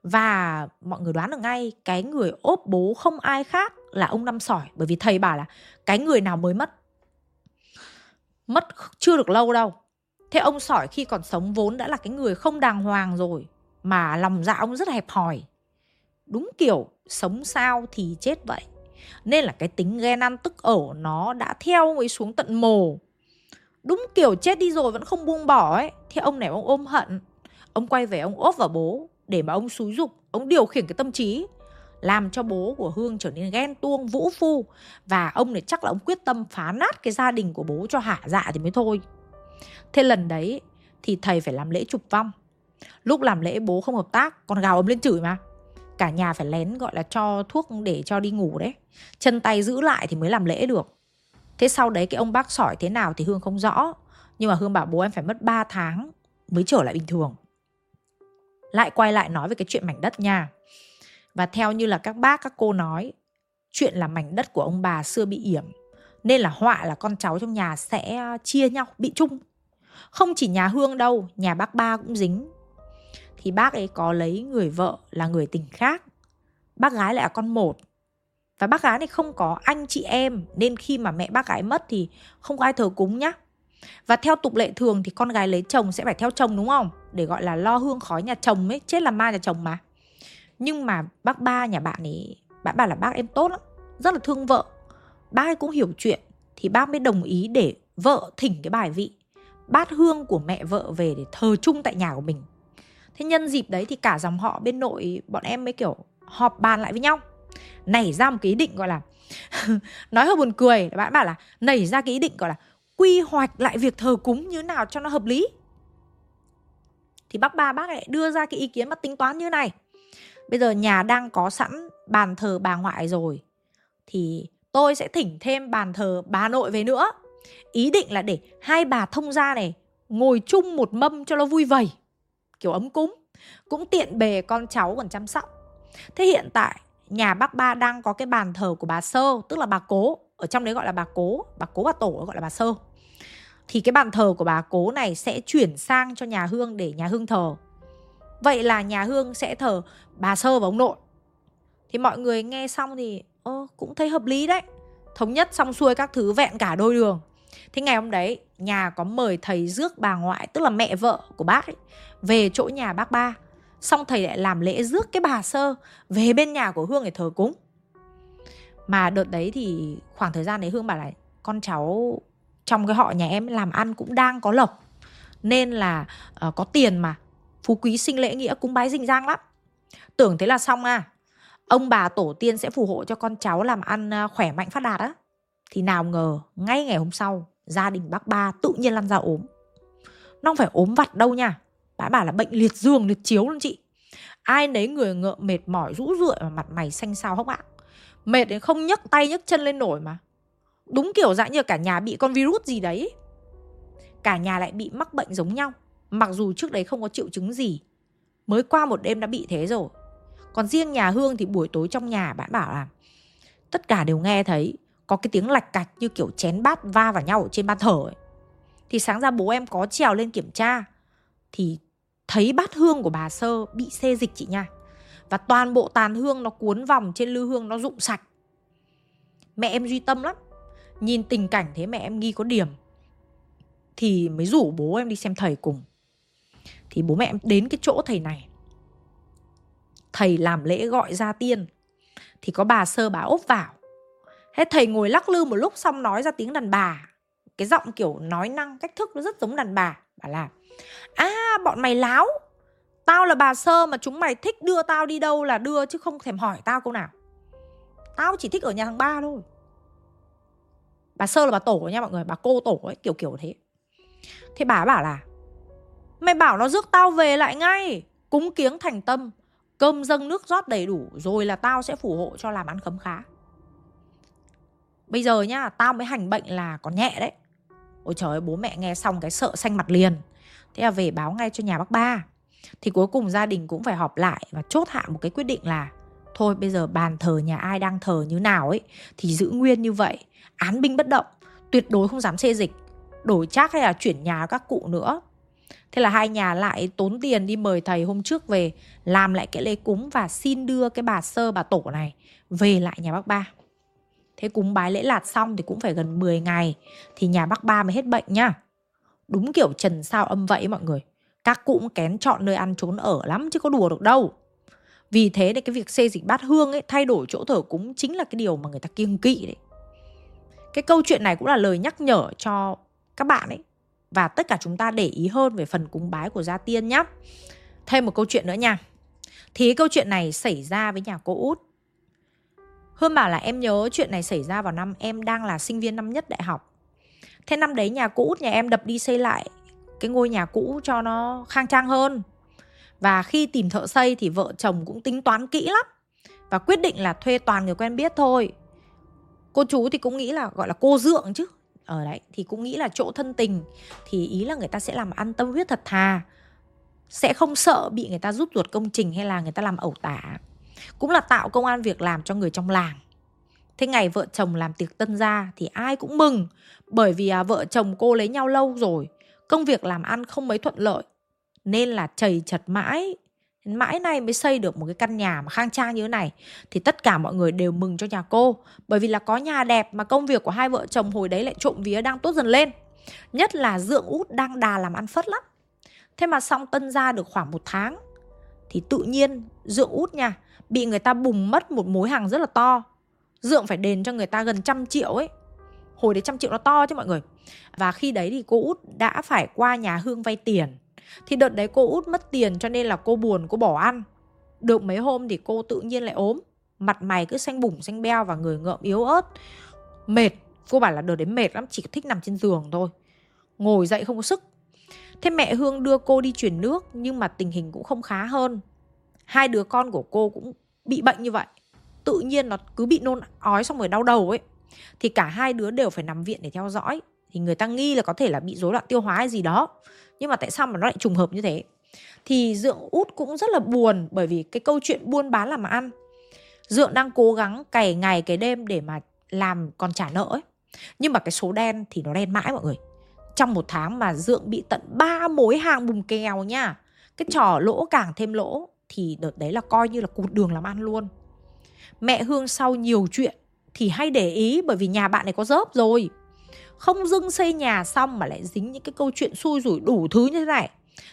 Và mọi người đoán được ngay, cái người ốp bố không ai khác là ông năm sỏi. Bởi vì thầy bảo là cái người nào mới mất mất chưa được lâu đâu. Thế ông sỏi khi còn sống vốn đã là cái người không đàng hoàng rồi, mà lòng dạ ông rất là hẹp hòi. Đúng kiểu, sống sao thì chết vậy nên là cái tính ghen ăn tức ở nó đã theo ông ấy xuống tận mồ đúng kiểu chết đi rồi vẫn không buông bỏ ấy thì ông này ông ôm hận ông quay về ông ốp vào bố để mà ông xúi dục ông điều khiển cái tâm trí làm cho bố của Hương trở nên ghen tuông vũ phu và ông này chắc là ông quyết tâm phá nát cái gia đình của bố cho hả dạ thì mới thôi. Thế lần đấy thì thầy phải làm lễ trục vong. Lúc làm lễ bố không hợp tác, còn gào ông lên chửi mà. Cả nhà phải lén, gọi là, cho thuốc để cho đi ngủ đấy. Chân tay giữ lại thì mới làm lễ được. Thế sau đấy cái ông bác sỏi thế nào thì Hương không rõ. Nhưng mà Hương bảo, bố em phải mất 3 tháng mới trở lại bình thường lại quay lại nói về cái chuyện mảnh đất nha và theo như là các bác, các cô nói, chuyện là mảnh đất của ông bà xưa bị yểm, nên là họa là con cháu trong nhà sẽ chia nhau, bị chung không chỉ nhà hương đâu, nhà bác ba cũng dính thì bác ấy có lấy người vợ là người tình khác bác gái lại là con một và bác gái này không có anh chị em nên khi mà mẹ bác gái mất thì không có ai thờ cúng nhá và theo tục lệ thường thì con gái lấy chồng sẽ phải theo chồng đúng không? Để gọi là lo hương khói nhà chồng ấy, chết là ma nhà chồng mà. Nhưng mà bác ba nhà bạn ấy, bạn bảo là bác em tốt lắm, rất là thương vợ. Bác ấy cũng hiểu chuyện thì bác mới đồng ý để vợ thỉnh cái bài vị bát hương của mẹ vợ về để thờ chung tại nhà của mình. Thế nhân dịp đấy thì cả dòng họ bên nội bọn em mới kiểu họp bàn lại với nhau. Nảy ra một cái ý định gọi là nói hơi buồn cười, bạn bảo là nảy ra cái ý định gọi là quy hoạch lại việc thờ cúng như nào cho nó hợp lý. Thì bác ba bác lại đưa ra cái ý kiến mà tính toán như này. Bây giờ nhà đang có sẵn bàn thờ bà ngoại rồi thì tôi sẽ thỉnh thêm bàn thờ bà nội về nữa. Ý định là để hai bà thông gia này ngồi chung một mâm cho nó vui vầy kiểu ấm cúng, cũng tiện bề con cháu còn chăm sóc. Thế hiện tại, nhà bác ba đang có cái bàn thờ của bà sơ, tức là bà cố, ở trong đấy gọi là bà cố bà cố bà tổ gọi là bà sơ. Thì cái bàn thờ của bà cố này sẽ chuyển sang cho nhà hương để nhà hương thờ. Vậy là nhà hương sẽ thờ bà sơ và ông nội. Thì mọi người nghe xong thì, ơ, cũng thấy hợp lý đấy. Thống nhất xong xuôi các thứ vẹn cả đôi đường thế ngày hôm đấy nhà có mời thầy rước bà ngoại tức là mẹ vợ của bác ấy, về chỗ nhà bác ba. Xong thầy lại làm lễ rước cái bà sơ về bên nhà của hương để thờ cúng. Mà đợt đấy thì khoảng thời gian đấy hương bảo là con cháu trong cái họ nhà em làm ăn cũng đang có lộc nên là uh, có tiền mà phú quý sinh lễ nghĩa cúng bái rình rang lắm. Tưởng thế là xong à. Ông bà tổ tiên sẽ phù hộ cho con cháu làm ăn à, khỏe mạnh phát đạt á. Thì nào ngờ ngay ngày hôm sau Gia đình bác ba tự nhiên lăn ra ốm. Nó không phải ốm vặt đâu nha. Bà bảo là bệnh liệt giường, liệt chiếu luôn chị. Ai nấy người ngợ mệt mỏi rũ rượi mà mặt mày xanh xao hốc hác. Mệt đến không nhấc tay, nhấc chân lên nổi mà. Đúng kiểu dạng như cả nhà bị con virus gì đấy. Cả nhà lại bị mắc bệnh giống nhau. Mặc dù trước đấy không có triệu chứng gì, Mới qua một đêm đã bị thế rồi. Còn riêng nhà Hương thì buổi tối trong nhà bạn bảo là Tất cả đều nghe thấy. Có cái tiếng lạch cạch như kiểu chén bát va vào nhau ở trên ban thờ ấy. Thì sáng ra bố em có trèo lên kiểm tra, Thì thấy bát hương của bà Sơ bị xê dịch chị nha. Và toàn bộ tàn hương nó cuốn vòng trên lư hương, nó rụng sạch. Mẹ em duy tâm lắm. Nhìn tình cảnh thế mẹ em nghi có điểm, Thì mới rủ bố em đi xem thầy cùng. Thì bố mẹ em đến cái chỗ thầy này. Thầy làm lễ gọi ra tiên. Thì có bà sơ bà ốp vào. Thế thầy ngồi lắc lư một lúc xong nói ra tiếng đàn bà. Cái giọng kiểu nói năng, cách thức nó rất giống đàn bà. Bà là À bọn mày láo. Tao là bà sơ mà chúng mày thích đưa tao đi đâu là đưa Chứ không thèm hỏi tao câu nào. Tao chỉ thích ở nhà thằng ba thôi. Bà Sơ là bà tổ nha mọi người, Bà cô tổ ấy, kiểu kiểu thế. Thế bà bảo là, Mày bảo nó rước tao về lại ngay, Cúng kiếng thành tâm, Cơm dâng nước rót đầy đủ, Rồi là tao sẽ phù hộ cho làm ăn khấm khá. Bây giờ nhá, Tao mới hành bệnh là còn nhẹ đấy. Ôi trời ơi, bố mẹ nghe xong cái sợ xanh mặt liền. Thế là về báo ngay cho nhà bác ba. Thì cuối cùng gia đình cũng phải họp lại Và chốt hạ một cái quyết định là, Thôi, bây giờ bàn thờ nhà ai đang thờ như nào ấy, Thì giữ nguyên như vậy. Án binh bất động, tuyệt đối không dám xê dịch, đổi trác hay là chuyển nhà các cụ nữa. Thế là hai nhà lại tốn tiền đi mời thầy hôm trước về, làm lại cái lễ cúng và xin đưa cái bà sơ, bà tổ này về lại nhà bác ba thế cúng bái lễ lạt xong thì cũng phải gần 10 ngày, thì nhà bác ba mới hết bệnh nhá. Đúng kiểu trần sao âm vậy mọi người. Các cụ cũng kén chọn nơi ăn trốn ở lắm chứ có đùa được đâu. Vì thế nên cái việc xê dịch bát hương ấy, thay đổi chỗ thờ cúng chính là cái điều mà người ta kiêng kỵ đấy. Cái câu chuyện này cũng là lời nhắc nhở cho các bạn ấy. Và tất cả chúng ta để ý hơn về phần cúng bái của gia tiên nhé thêm một câu chuyện nữa nha. Thì cái câu chuyện này xảy ra với nhà cô út. Hương bảo là em nhớ chuyện này xảy ra vào năm em đang là sinh viên năm nhất đại học. Thế năm đấy nhà cũ, nhà em đập đi xây lại cái ngôi nhà cũ cho nó khang trang hơn. Và khi tìm thợ xây thì vợ chồng cũng tính toán kỹ lắm Và quyết định là thuê toàn người quen biết thôi. Cô chú thì cũng nghĩ là, gọi là cô dượng chứ. Ở đấy, thì cũng nghĩ là chỗ thân tình thì ý là người ta sẽ làm ăn tâm huyết thật thà, sẽ không sợ bị người ta rút ruột công trình hay là người ta làm ẩu tả cũng là tạo công an việc làm cho người trong làng. Thế ngày vợ chồng làm tiệc tân gia thì ai cũng mừng bởi vì à, vợ chồng cô lấy nhau lâu rồi công việc làm ăn không mấy thuận lợi nên là chầy chật mãi mãi nay mới xây được một cái căn nhà mà khang trang như thế này thì tất cả mọi người đều mừng cho nhà cô bởi vì là có nhà đẹp mà công việc của hai vợ chồng hồi đấy lại trộm vía đang tốt dần lên. Nhất là dượng út đang đà làm ăn phất lắm. Thế mà xong tân ra được khoảng một tháng thì tự nhiên dượng út nha bị người ta bùng mất một mối hàng rất là to. Dượng phải đền cho người ta gần trăm triệu ấy. Hồi đấy trăm triệu nó to chứ mọi người. Và khi đấy thì cô út đã phải qua nhà hương vay tiền. Thì đợt đấy cô út mất tiền cho nên là cô buồn, cô bỏ ăn. Được mấy hôm thì cô tự nhiên lại ốm. Mặt mày cứ xanh bủng, xanh beo và người ngợm yếu ớt. Mệt. Cô bảo là đợt đấy mệt lắm, chỉ thích nằm trên giường thôi. Ngồi dậy không có sức. Thế mẹ Hương đưa cô đi chuyển nước Nhưng mà tình hình cũng không khá hơn. Hai đứa con của cô cũng bị bệnh như vậy. Tự nhiên nó cứ bị nôn ói xong rồi đau đầu ấy. Thì cả hai đứa đều phải nằm viện để theo dõi. Thì người ta nghi là có thể là bị rối loạn tiêu hóa hay gì đó. Nhưng mà tại sao mà nó lại trùng hợp như thế? Thì dượng út cũng rất là buồn bởi vì cái câu chuyện buôn bán làm ăn. Dượng đang cố gắng cày ngày cái đêm để mà làm còn trả nợ ấy. Nhưng mà cái số đen thì nó đen mãi mọi người. Trong một tháng mà dượng bị tận ba mối hàng bùng kèo nha. Cái trò lỗ càng thêm lỗ thì đợt đấy là coi như là cụt đường làm ăn luôn. Mẹ hương sau nhiều chuyện thì hay để ý bởi vì nhà bạn này có dớp rồi. Không dưng xây nhà xong mà lại dính những cái câu chuyện xui rủi đủ thứ như thế này.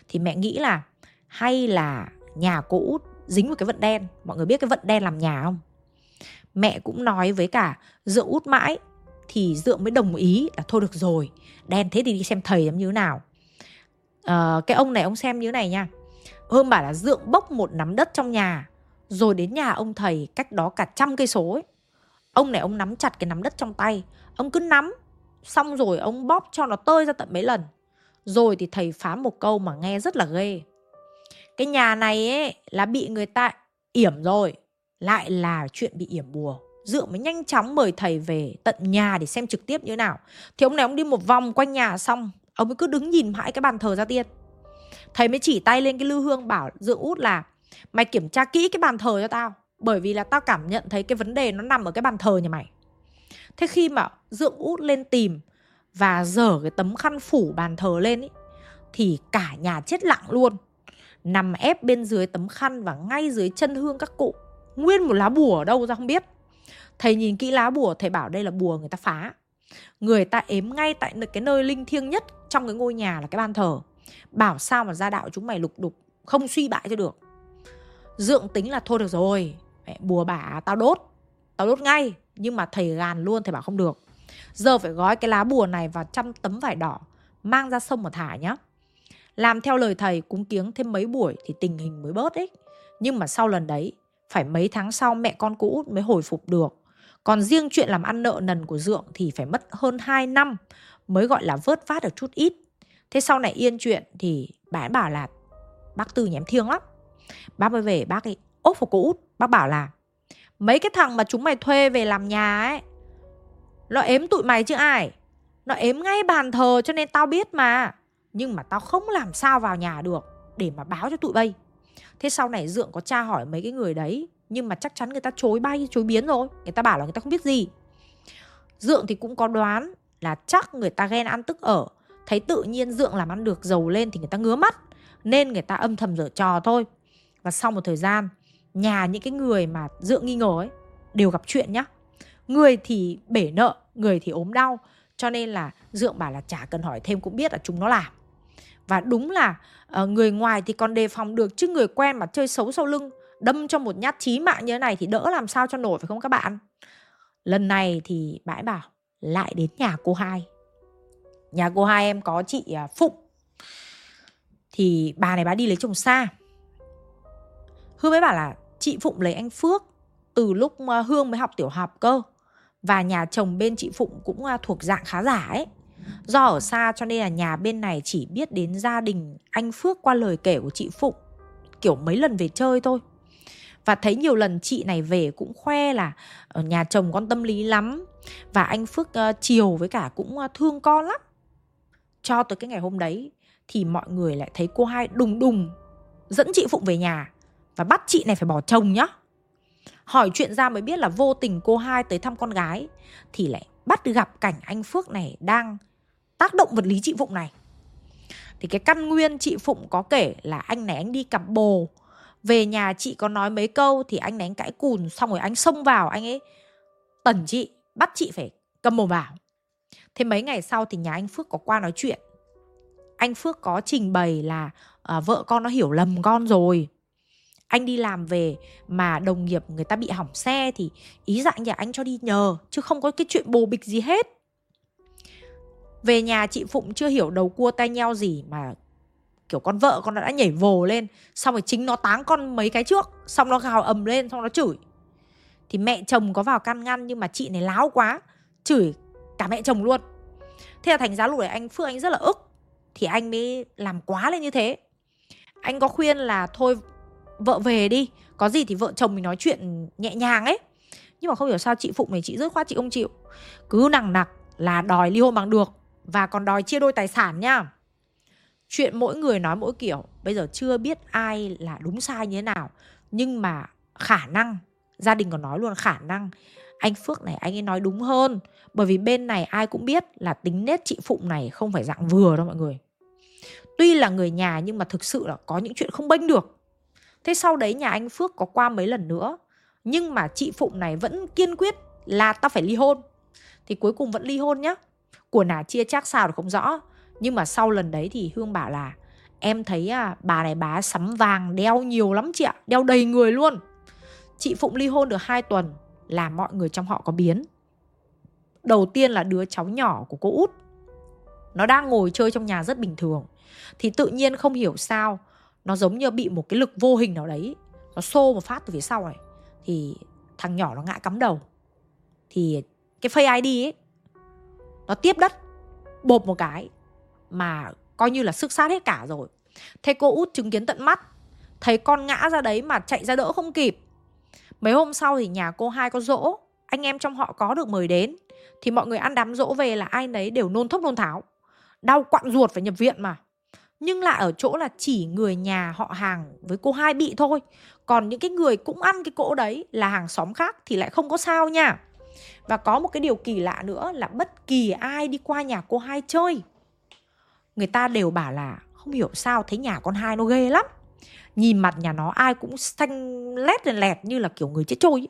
Thì mẹ nghĩ là hay là nhà cũ dính một cái vận đen. Mọi người biết cái vận đen làm nhà không? Mẹ cũng nói với cả dượng út mãi thì dượng mới đồng ý là thôi được rồi đen thế thì đi xem thầy làm như thế nào. À, cái ông này ông xem như thế này nha. Hương bảo là Dượng bốc một nắm đất trong nhà. Rồi đến nhà ông thầy cách đó cả trăm cây số ấy. Ông này ông nắm chặt cái nắm đất trong tay. Ông cứ nắm. Xong rồi ông bóp cho nó tơi ra tận mấy lần. Rồi thì thầy phá một câu mà nghe rất là ghê. Cái nhà này ấy là bị người ta yểm rồi. Lại là chuyện bị yểm bùa. Dượng mới nhanh chóng mời thầy về tận nhà để xem trực tiếp như thế nào. Thì ông này ông đi một vòng quanh nhà xong. Ông ấy cứ đứng nhìn mãi cái bàn thờ ra tiên. Thầy mới chỉ tay lên cái lư hương bảo dưỡng út là Mày kiểm tra kỹ cái bàn thờ cho tao Bởi vì là tao cảm nhận thấy cái vấn đề nó nằm ở cái bàn thờ nhà mày. Thế khi mà Dượng út lên tìm Và dở cái tấm khăn phủ bàn thờ lên ý, Thì cả nhà chết lặng luôn. Nằm ép bên dưới tấm khăn và ngay dưới chân hương các cụ. Nguyên một lá bùa ở đâu ra không biết. Thầy nhìn kỹ lá bùa Thầy bảo đây là bùa người ta phá. Người ta ếm ngay tại cái nơi linh thiêng nhất Trong cái ngôi nhà là cái bàn thờ. Bảo sao mà gia đạo chúng mày lục đục Không suy bại cho được. Dượng tính là thôi được rồi Mẹ, Bùa bả tao đốt Tao đốt ngay Nhưng mà thầy gàn luôn thầy bảo không được. Giờ phải gói cái lá bùa này vào trăm tấm vải đỏ Mang ra sông mà thả nhá. Làm theo lời thầy cúng kiếng thêm mấy buổi Thì tình hình mới bớt ấy. Nhưng mà sau lần đấy Phải mấy tháng sau mẹ con cũ mới hồi phục được. Còn riêng chuyện làm ăn nợ nần của Dượng Thì phải mất hơn 2 năm Mới gọi là vớt vát được chút ít. Thế sau này yên chuyện thì bà ấy bảo là Bác Tư nhém thiêng lắm. Bác mới về bác ấy ốp vào cô út. Bác bảo là Mấy cái thằng mà chúng mày thuê về làm nhà ấy Nó ếm tụi mày chứ ai? Nó ếm ngay bàn thờ cho nên tao biết mà. Nhưng mà tao không làm sao vào nhà được Để mà báo cho tụi bay. Thế sau này Dượng có tra hỏi mấy cái người đấy Nhưng mà chắc chắn người ta chối bay, chối biến rồi. Người ta bảo là người ta không biết gì. Dượng thì cũng có đoán là chắc người ta ghen ăn tức ở thấy tự nhiên dượng làm ăn được giàu lên thì người ta ngứa mắt nên người ta âm thầm dở trò thôi. Và sau một thời gian nhà những cái người mà dượng nghi ngờ ấy đều gặp chuyện nhá. Người thì bể nợ người thì ốm đau cho nên là dượng bảo là chả cần hỏi thêm cũng biết là chúng nó làm. Và đúng là uh, người ngoài thì còn đề phòng được chứ người quen mà chơi xấu sau lưng đâm cho một nhát chí mạng như thế này thì đỡ làm sao cho nổi phải không các bạn? Lần này thì bãi bảo lại đến nhà cô hai nhà cô hai em có chị à, Phụng. Thì bà này bà đi lấy chồng xa. Hương mới bảo là chị Phụng lấy anh Phước từ lúc à, Hương mới học tiểu học cơ. Và nhà chồng bên chị Phụng cũng à, thuộc dạng khá giả ấy. Do ở xa cho nên là nhà bên này chỉ biết đến gia đình anh Phước qua lời kể của chị Phụng kiểu mấy lần về chơi thôi. Và thấy nhiều lần chị này về cũng khoe là ở nhà chồng con tâm lý lắm. Và anh Phước uh, chiều với cả cũng uh, thương con lắm cho tới cái ngày hôm đấy thì mọi người lại thấy cô hai đùng đùng dẫn chị Phụng về nhà và bắt chị này phải bỏ chồng nhá. Hỏi chuyện ra mới biết là vô tình cô hai tới thăm con gái thì lại bắt gặp cảnh anh Phước này đang tác động vật lý chị Phụng này. Thì cái căn nguyên chị Phụng có kể là anh này anh đi cặp bồ, về nhà chị có nói mấy câu thì anh này anh cãi cùn, xong rồi anh xông vào anh ấy tẩn chị, bắt chị phải cầm mồm vào Thế mấy ngày sau thì nhà anh Phước có qua nói chuyện. Anh Phước có trình bày là à, vợ con nó hiểu lầm con rồi. Anh đi làm về mà đồng nghiệp người ta bị hỏng xe thì ý dạng nhà anh cho đi nhờ chứ không có cái chuyện bồ bịch gì hết. Về nhà chị phụng chưa hiểu đầu cua tay nheo gì mà kiểu con vợ con đã nhảy vồ lên xong rồi chính nó táng con mấy cái trước xong nó gào ầm lên xong nó chửi. Thì mẹ chồng có vào can ngăn nhưng mà chị này láo quá chửi cả mẹ chồng luôn. Thế là thành ra lúc đấy anh phước anh rất là ức, thì anh mới làm quá lên như thế. Anh có khuyên là thôi, vợ về đi, có gì thì vợ chồng mình nói chuyện nhẹ nhàng ấy. Nhưng mà không hiểu sao chị phụng này chị rất khoát chị không chịu. Cứ nặng nặc là đòi ly hôn bằng được và còn đòi chia đôi tài sản nha. Chuyện mỗi người nói mỗi kiểu, bây giờ chưa biết ai là đúng sai như thế nào. Nhưng mà khả năng, gia đình còn nói luôn khả năng anh Phước này anh ấy nói đúng hơn. Bởi vì bên này ai cũng biết là tính nết chị Phụng này không phải dạng vừa đâu mọi người. Tuy là người nhà nhưng mà thực sự là có những chuyện không bênh được. Thế sau đấy nhà anh Phước có qua mấy lần nữa. Nhưng mà chị Phụng này vẫn kiên quyết là tao phải ly hôn. Thì cuối cùng vẫn ly hôn nhá. Của nà chia chắc sao được không rõ. Nhưng mà sau lần đấy thì Hương bảo là em thấy à, bà này bà sắm vàng đeo nhiều lắm chị ạ đeo đầy người luôn. Chị Phụng ly hôn được 2 tuần là mọi người trong họ có biến. Đầu tiên là đứa cháu nhỏ của cô út. Nó đang ngồi chơi trong nhà rất bình thường, thì tự nhiên không hiểu sao nó giống như bị một cái lực vô hình nào đấy, nó xô một phát từ phía sau này, thì thằng nhỏ nó ngã cắm đầu. Thì cái face ID ấy, nó tiếp đất, bộp một cái mà coi như là sức sát hết cả rồi. Thế cô út chứng kiến tận mắt, thấy con ngã ra đấy mà chạy ra đỡ không kịp mấy hôm sau thì nhà cô hai có dỗ, anh em trong họ có được mời đến. Thì mọi người ăn đám dỗ về là ai nấy đều nôn thốc nôn tháo. Đau quặn ruột phải nhập viện mà. Nhưng lại ở chỗ là chỉ người nhà họ hàng với cô hai bị thôi. Còn những cái người cũng ăn cái cỗ đấy là hàng xóm khác thì lại không có sao nha. Và có một cái điều kỳ lạ nữa là bất kỳ ai đi qua nhà cô hai chơi. Người ta đều bảo là không hiểu sao thấy nhà con hai nó ghê lắm nhìn mặt nhà nó ai cũng xanh lét lên lẹt như là kiểu người chết trôi ấy.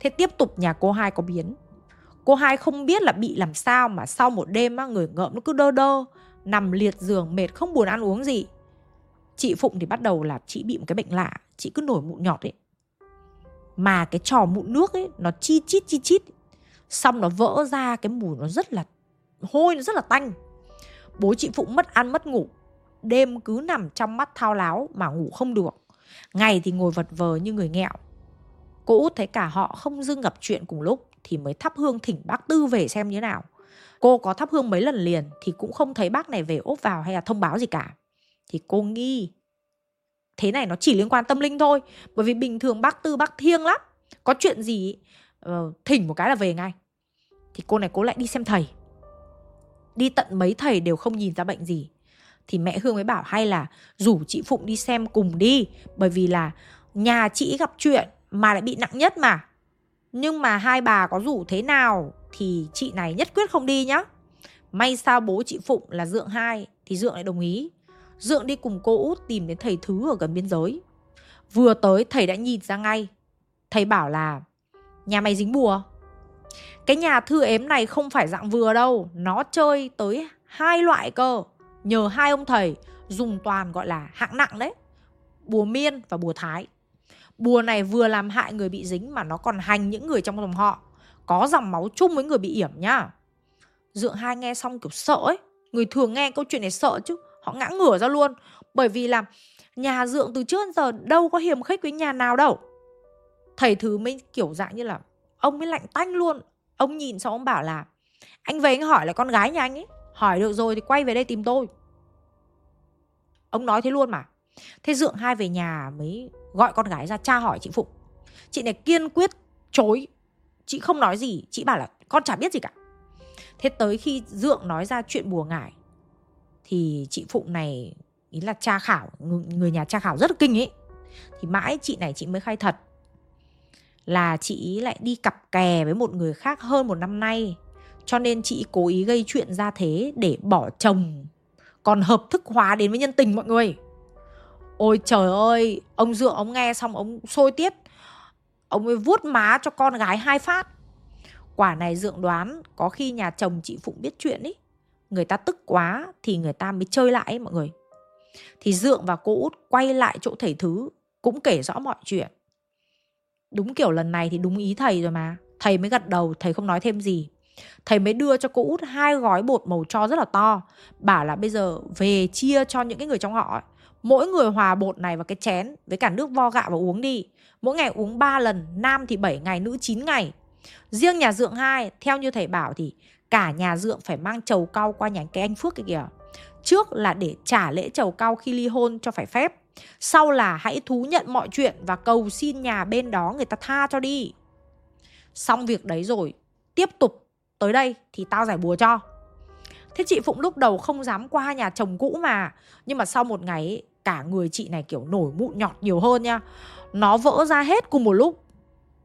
thế tiếp tục nhà cô hai có biến. Cô hai không biết là bị làm sao mà sau một đêm á, người ngợm nó cứ đơ đơ nằm liệt giường mệt không buồn ăn uống gì. Chị phụng thì bắt đầu là chị bị một cái bệnh lạ chị cứ nổi mụn nhọt ấy. Mà cái trò mụn nước ấy nó chi chít chi chít. Xong nó vỡ ra cái mùi nó rất là hôi nó rất là tanh. Bố chị phụng mất ăn mất ngủ đêm cứ nằm trong mắt thao láo mà ngủ không được. Ngày thì ngồi vật vờ như người nghẹo. Cô út thấy cả họ không dưng gặp chuyện cùng lúc thì mới thắp hương thỉnh bác tư về xem như thế nào. Cô có thắp hương mấy lần liền thì cũng không thấy bác này về ốp vào hay là thông báo gì cả. Thì cô nghi. Thế này nó chỉ liên quan tâm linh thôi bởi vì bình thường bác tư bác thiêng lắm. Có chuyện gì uh, thỉnh một cái là về ngay. Thì cô này cô lại đi xem thầy. Đi tận mấy thầy đều không nhìn ra bệnh gì thì mẹ hương mới bảo hay là rủ chị phụng đi xem cùng đi, bởi vì là nhà chị gặp chuyện mà lại bị nặng nhất mà nhưng mà hai bà có rủ thế nào thì chị này nhất quyết không đi nhá may sao bố chị phụng là dượng hai thì dượng lại đồng ý Dượng đi cùng cô út tìm đến thầy Thứ ở gần biên giới. Vừa tới, thầy đã nhìn ra ngay. Thầy bảo là, nhà mày dính bùa. Cái nhà thư ếm này không phải dạng vừa đâu. Nó chơi tới hai loại cơ. Nhờ hai ông thầy dùng toàn, gọi là, hạng nặng đấy. Bùa miên và bùa thái. Bùa này vừa làm hại người bị dính mà nó còn hành những người trong dòng họ. Có dòng máu chung với người bị yểm nhá. Dượng hai nghe xong kiểu sợ ấy. Người thường nghe câu chuyện này sợ chứ, họ ngã ngửa ra luôn bởi vì là nhà dượng từ trước đến giờ đâu có hiềm khích với nhà nào đâu thầy thứ mới kiểu dạng như là ông mới lạnh tanh luôn ông nhìn xong ông bảo là, anh về anh hỏi là con gái nhà anh ấy hỏi được rồi thì quay về đây tìm tôi. Ông nói thế luôn mà. Thế dượng hai về nhà mới gọi con gái ra tra hỏi chị phụng. Chị này kiên quyết chối. Chị không nói gì, chị bảo là con chả biết gì cả. Thế tới khi dượng nói ra chuyện bùa ngải, thì chị Phụng này ý là tra khảo người nhà tra khảo rất là kinh ấy. Thì mãi chị này chị mới khai thật là chị lại đi cặp kè với một người khác hơn một năm nay cho nên chị cố ý gây chuyện ra thế để bỏ chồng còn hợp thức hóa đến với nhân tình mọi người. Ôi trời ơi ông dượng ông nghe xong ông sôi tiết ông mới vuốt má cho con gái hai phát. Quả này dượng đoán có khi nhà chồng chị phụng biết chuyện ý. Người ta tức quá thì người ta mới chơi lại ấy, mọi người. Thì dượng và cô út quay lại chỗ thầy thứ cũng kể rõ mọi chuyện. Đúng kiểu lần này thì đúng ý thầy rồi mà. Thầy mới gật đầu thầy không nói thêm gì thầy mới đưa cho cô út hai gói bột màu cho rất là to bảo là bây giờ về chia cho những cái người trong họ mỗi người hòa bột này vào cái chén với cả nước vo gạo và uống đi mỗi ngày uống 3 lần nam thì 7 ngày nữ 9 ngày riêng nhà dượng hai theo như thầy bảo thì cả nhà dượng phải mang chầu cau qua nhà cái anh Phước kia kìa. Trước là để trả lễ chầu cau khi ly hôn cho phải phép. Sau là hãy thú nhận mọi chuyện và cầu xin nhà bên đó người ta tha cho đi. Xong việc đấy rồi, tiếp tục tới đây thì tao giải bùa cho. Thế chị Phụng lúc đầu không dám qua nhà chồng cũ mà. Nhưng mà sau một ngày cả người chị này kiểu nổi mụn nhọt nhiều hơn nha. Nó vỡ ra hết cùng một lúc.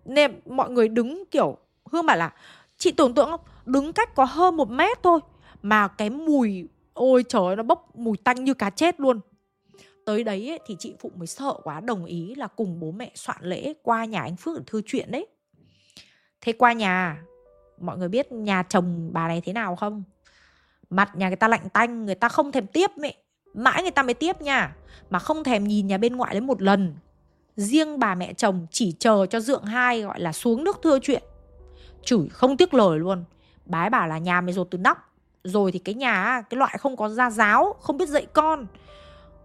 Nên mọi người đứng kiểu Hương bảo là Chị tưởng tượng không đứng cách có hơn một mét thôi mà cái mùi ôi trời nó bốc mùi tanh như cá chết luôn tới đấy ấy, thì chị phụng mới sợ quá đồng ý là cùng bố mẹ soạn lễ qua nhà anh phước để thư chuyện đấy thế qua nhà mọi người biết nhà chồng bà này thế nào không? Mặt nhà người ta lạnh tanh, người ta không thèm tiếp mẹ mãi người ta mới tiếp nha. Mà không thèm nhìn nhà bên ngoại đến một lần. Riêng bà mẹ chồng chỉ chờ cho dượng hai gọi là xuống nước thưa chuyện. Chửi không tiếc lời luôn. Bái bảo là nhà mày rột từ nóc. Rồi thì cái nhà, cái loại không có gia giáo, không biết dạy con.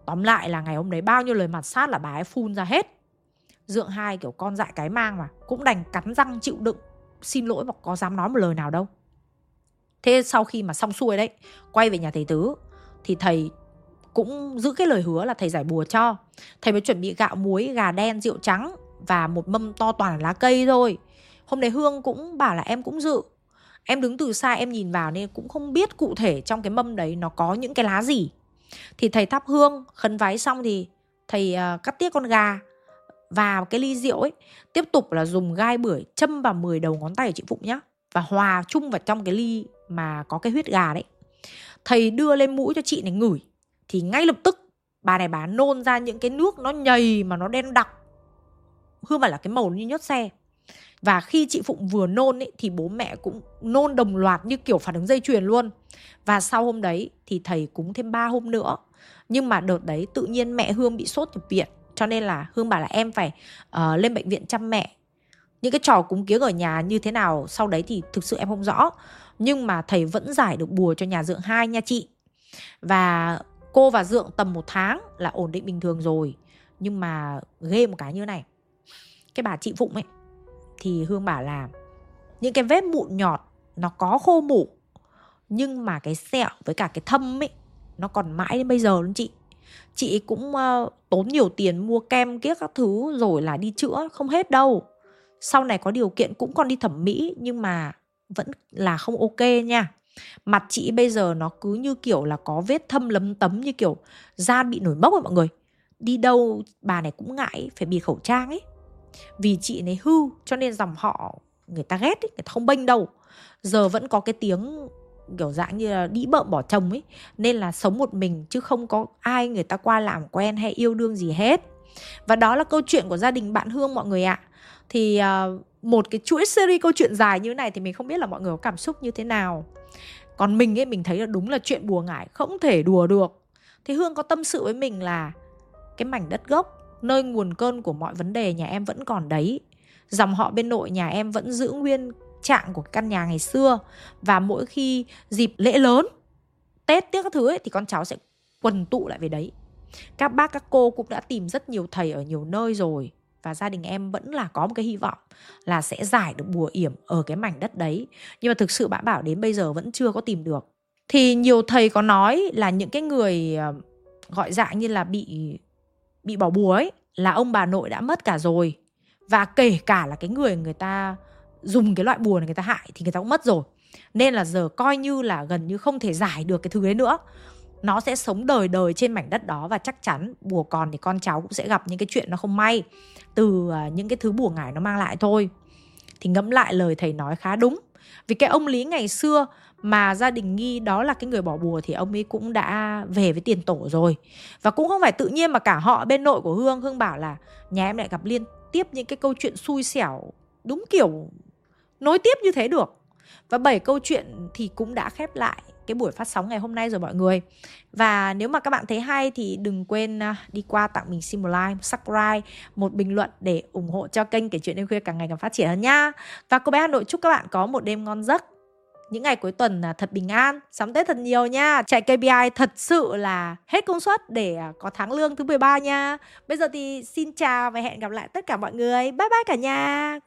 Tóm lại là ngày hôm đấy bao nhiêu lời mặt sát là bà ấy phun ra hết. Dượng hai kiểu con dại cái mang mà, cũng đành cắn răng chịu đựng xin lỗi mà có dám nói một lời nào đâu. Thế sau khi mà xong xuôi đấy quay về nhà thầy tứ thì thầy cũng giữ cái lời hứa là thầy giải bùa cho. Thầy mới chuẩn bị gạo muối gà đen rượu trắng và một mâm to toàn lá cây thôi. Hôm đấy hương cũng bảo là em cũng dự. Em đứng từ xa em nhìn vào nên cũng không biết cụ thể trong cái mâm đấy nó có những cái lá gì. Thì thầy thắp hương khấn vái xong thì thầy uh, cắt tiết con gà và cái ly rượu ấy tiếp tục là dùng gai bưởi châm vào 10 đầu ngón tay của chị Phụng nhá và hòa chung vào trong cái ly mà có cái huyết gà đấy thầy đưa lên mũi cho chị này ngửi thì ngay lập tức bà này bà nôn ra những cái nước nó nhầy mà nó đen đặc hương phải là cái màu như nhớt xe và khi chị Phụng vừa nôn ấy, thì bố mẹ cũng nôn đồng loạt như kiểu phản ứng dây chuyền luôn. Và sau hôm đấy thì thầy cúng thêm 3 hôm nữa. Nhưng mà đợt đấy tự nhiên mẹ Hương bị sốt nhập viện. Cho nên là Hương bảo là em phải uh, lên bệnh viện chăm mẹ. Những cái trò cúng kiếng ở nhà như thế nào sau đấy thì thực sự em không rõ. Nhưng mà thầy vẫn giải được bùa cho nhà dượng hai nha chị. Và cô và dượng tầm một tháng là ổn định bình thường rồi. Nhưng mà ghê một cái như này. Cái bà chị Phụng ấy thì Hương bảo là những cái vết mụn nhọt nó có khô mủ nhưng mà cái sẹo với cả cái thâm ấy nó còn mãi đến bây giờ luôn chị chị cũng uh, tốn nhiều tiền mua kem kiếc các thứ rồi là đi chữa không hết đâu. Sau này có điều kiện cũng còn đi thẩm mỹ nhưng mà vẫn là không ok nha. Mặt chị bây giờ nó cứ như kiểu là có vết thâm lấm tấm như kiểu da bị nổi mốc rồi mọi người. Đi đâu bà này cũng ngại phải bịt khẩu trang ấy. Vì chị này hư cho nên dòng họ người ta ghét ấy, người ta không bênh đâu. Giờ vẫn có cái tiếng kiểu dạng như là đĩ bợm bỏ chồng ấy. Nên là sống một mình chứ không có ai người ta qua làm quen hay yêu đương gì hết. Và đó là câu chuyện của gia đình bạn hương mọi người ạ. Thì uh, một cái chuỗi series câu chuyện dài như thế này thì mình không biết là mọi người có cảm xúc như thế nào. Còn mình ấy mình thấy là đúng là chuyện bùa ngải không thể đùa được. Thì hương có tâm sự với mình là cái mảnh đất gốc nơi nguồn cơn của mọi vấn đề nhà em vẫn còn đấy. Dòng họ bên nội nhà em vẫn giữ nguyên trạng của căn nhà ngày xưa. Và mỗi khi dịp lễ lớn tết tiếc các thứ ấy, thì con cháu sẽ quần tụ lại về đấy. Các bác các cô cũng đã tìm rất nhiều thầy ở nhiều nơi rồi. Và gia đình em vẫn là có một cái hy vọng là sẽ giải được bùa yểm ở cái mảnh đất đấy. Nhưng mà thực sự bạn bảo đến bây giờ vẫn chưa có tìm được. Thì nhiều thầy có nói là những cái người ờ, gọi dạng như là bị bị bỏ bùa ấy là ông bà nội đã mất cả rồi. Và kể cả là cái người người ta dùng cái loại bùa này người ta hại thì người ta cũng mất rồi. Nên là giờ coi như là gần như không thể giải được cái thứ đấy nữa. Nó sẽ sống đời đời trên mảnh đất đó và chắc chắn bùa còn thì con cháu cũng sẽ gặp những cái chuyện nó không may từ à, những cái thứ bùa ngải nó mang lại thôi. Thì ngẫm lại lời thầy nói khá đúng. Vì cái ông lý ngày xưa mà gia đình nghi đó là cái người bỏ bùa thì ông ấy cũng đã về với tiền tổ rồi. Và cũng không phải tự nhiên mà cả họ bên nội của hương hương bảo là nhà em lại gặp liên tiếp những cái câu chuyện xui xẻo đúng kiểu nối tiếp như thế được và bảy câu chuyện thì cũng đã khép lại cái buổi phát sóng ngày hôm nay rồi mọi người và nếu mà các bạn thấy hay thì đừng quên à, đi qua tặng mình sim một like subscribe một bình luận để ủng hộ cho kênh kể chuyện đêm khuya càng ngày càng phát triển hơn nha và cô bé Hà Nội chúc các bạn có một đêm ngon giấc những ngày cuối tuần à, thật bình an, sắm Tết thật nhiều nha. Chạy KPI thật sự là hết công suất để à, có tháng lương thứ 13 nha. Bây giờ thì xin chào và hẹn gặp lại tất cả mọi người. Bye bye cả nhà.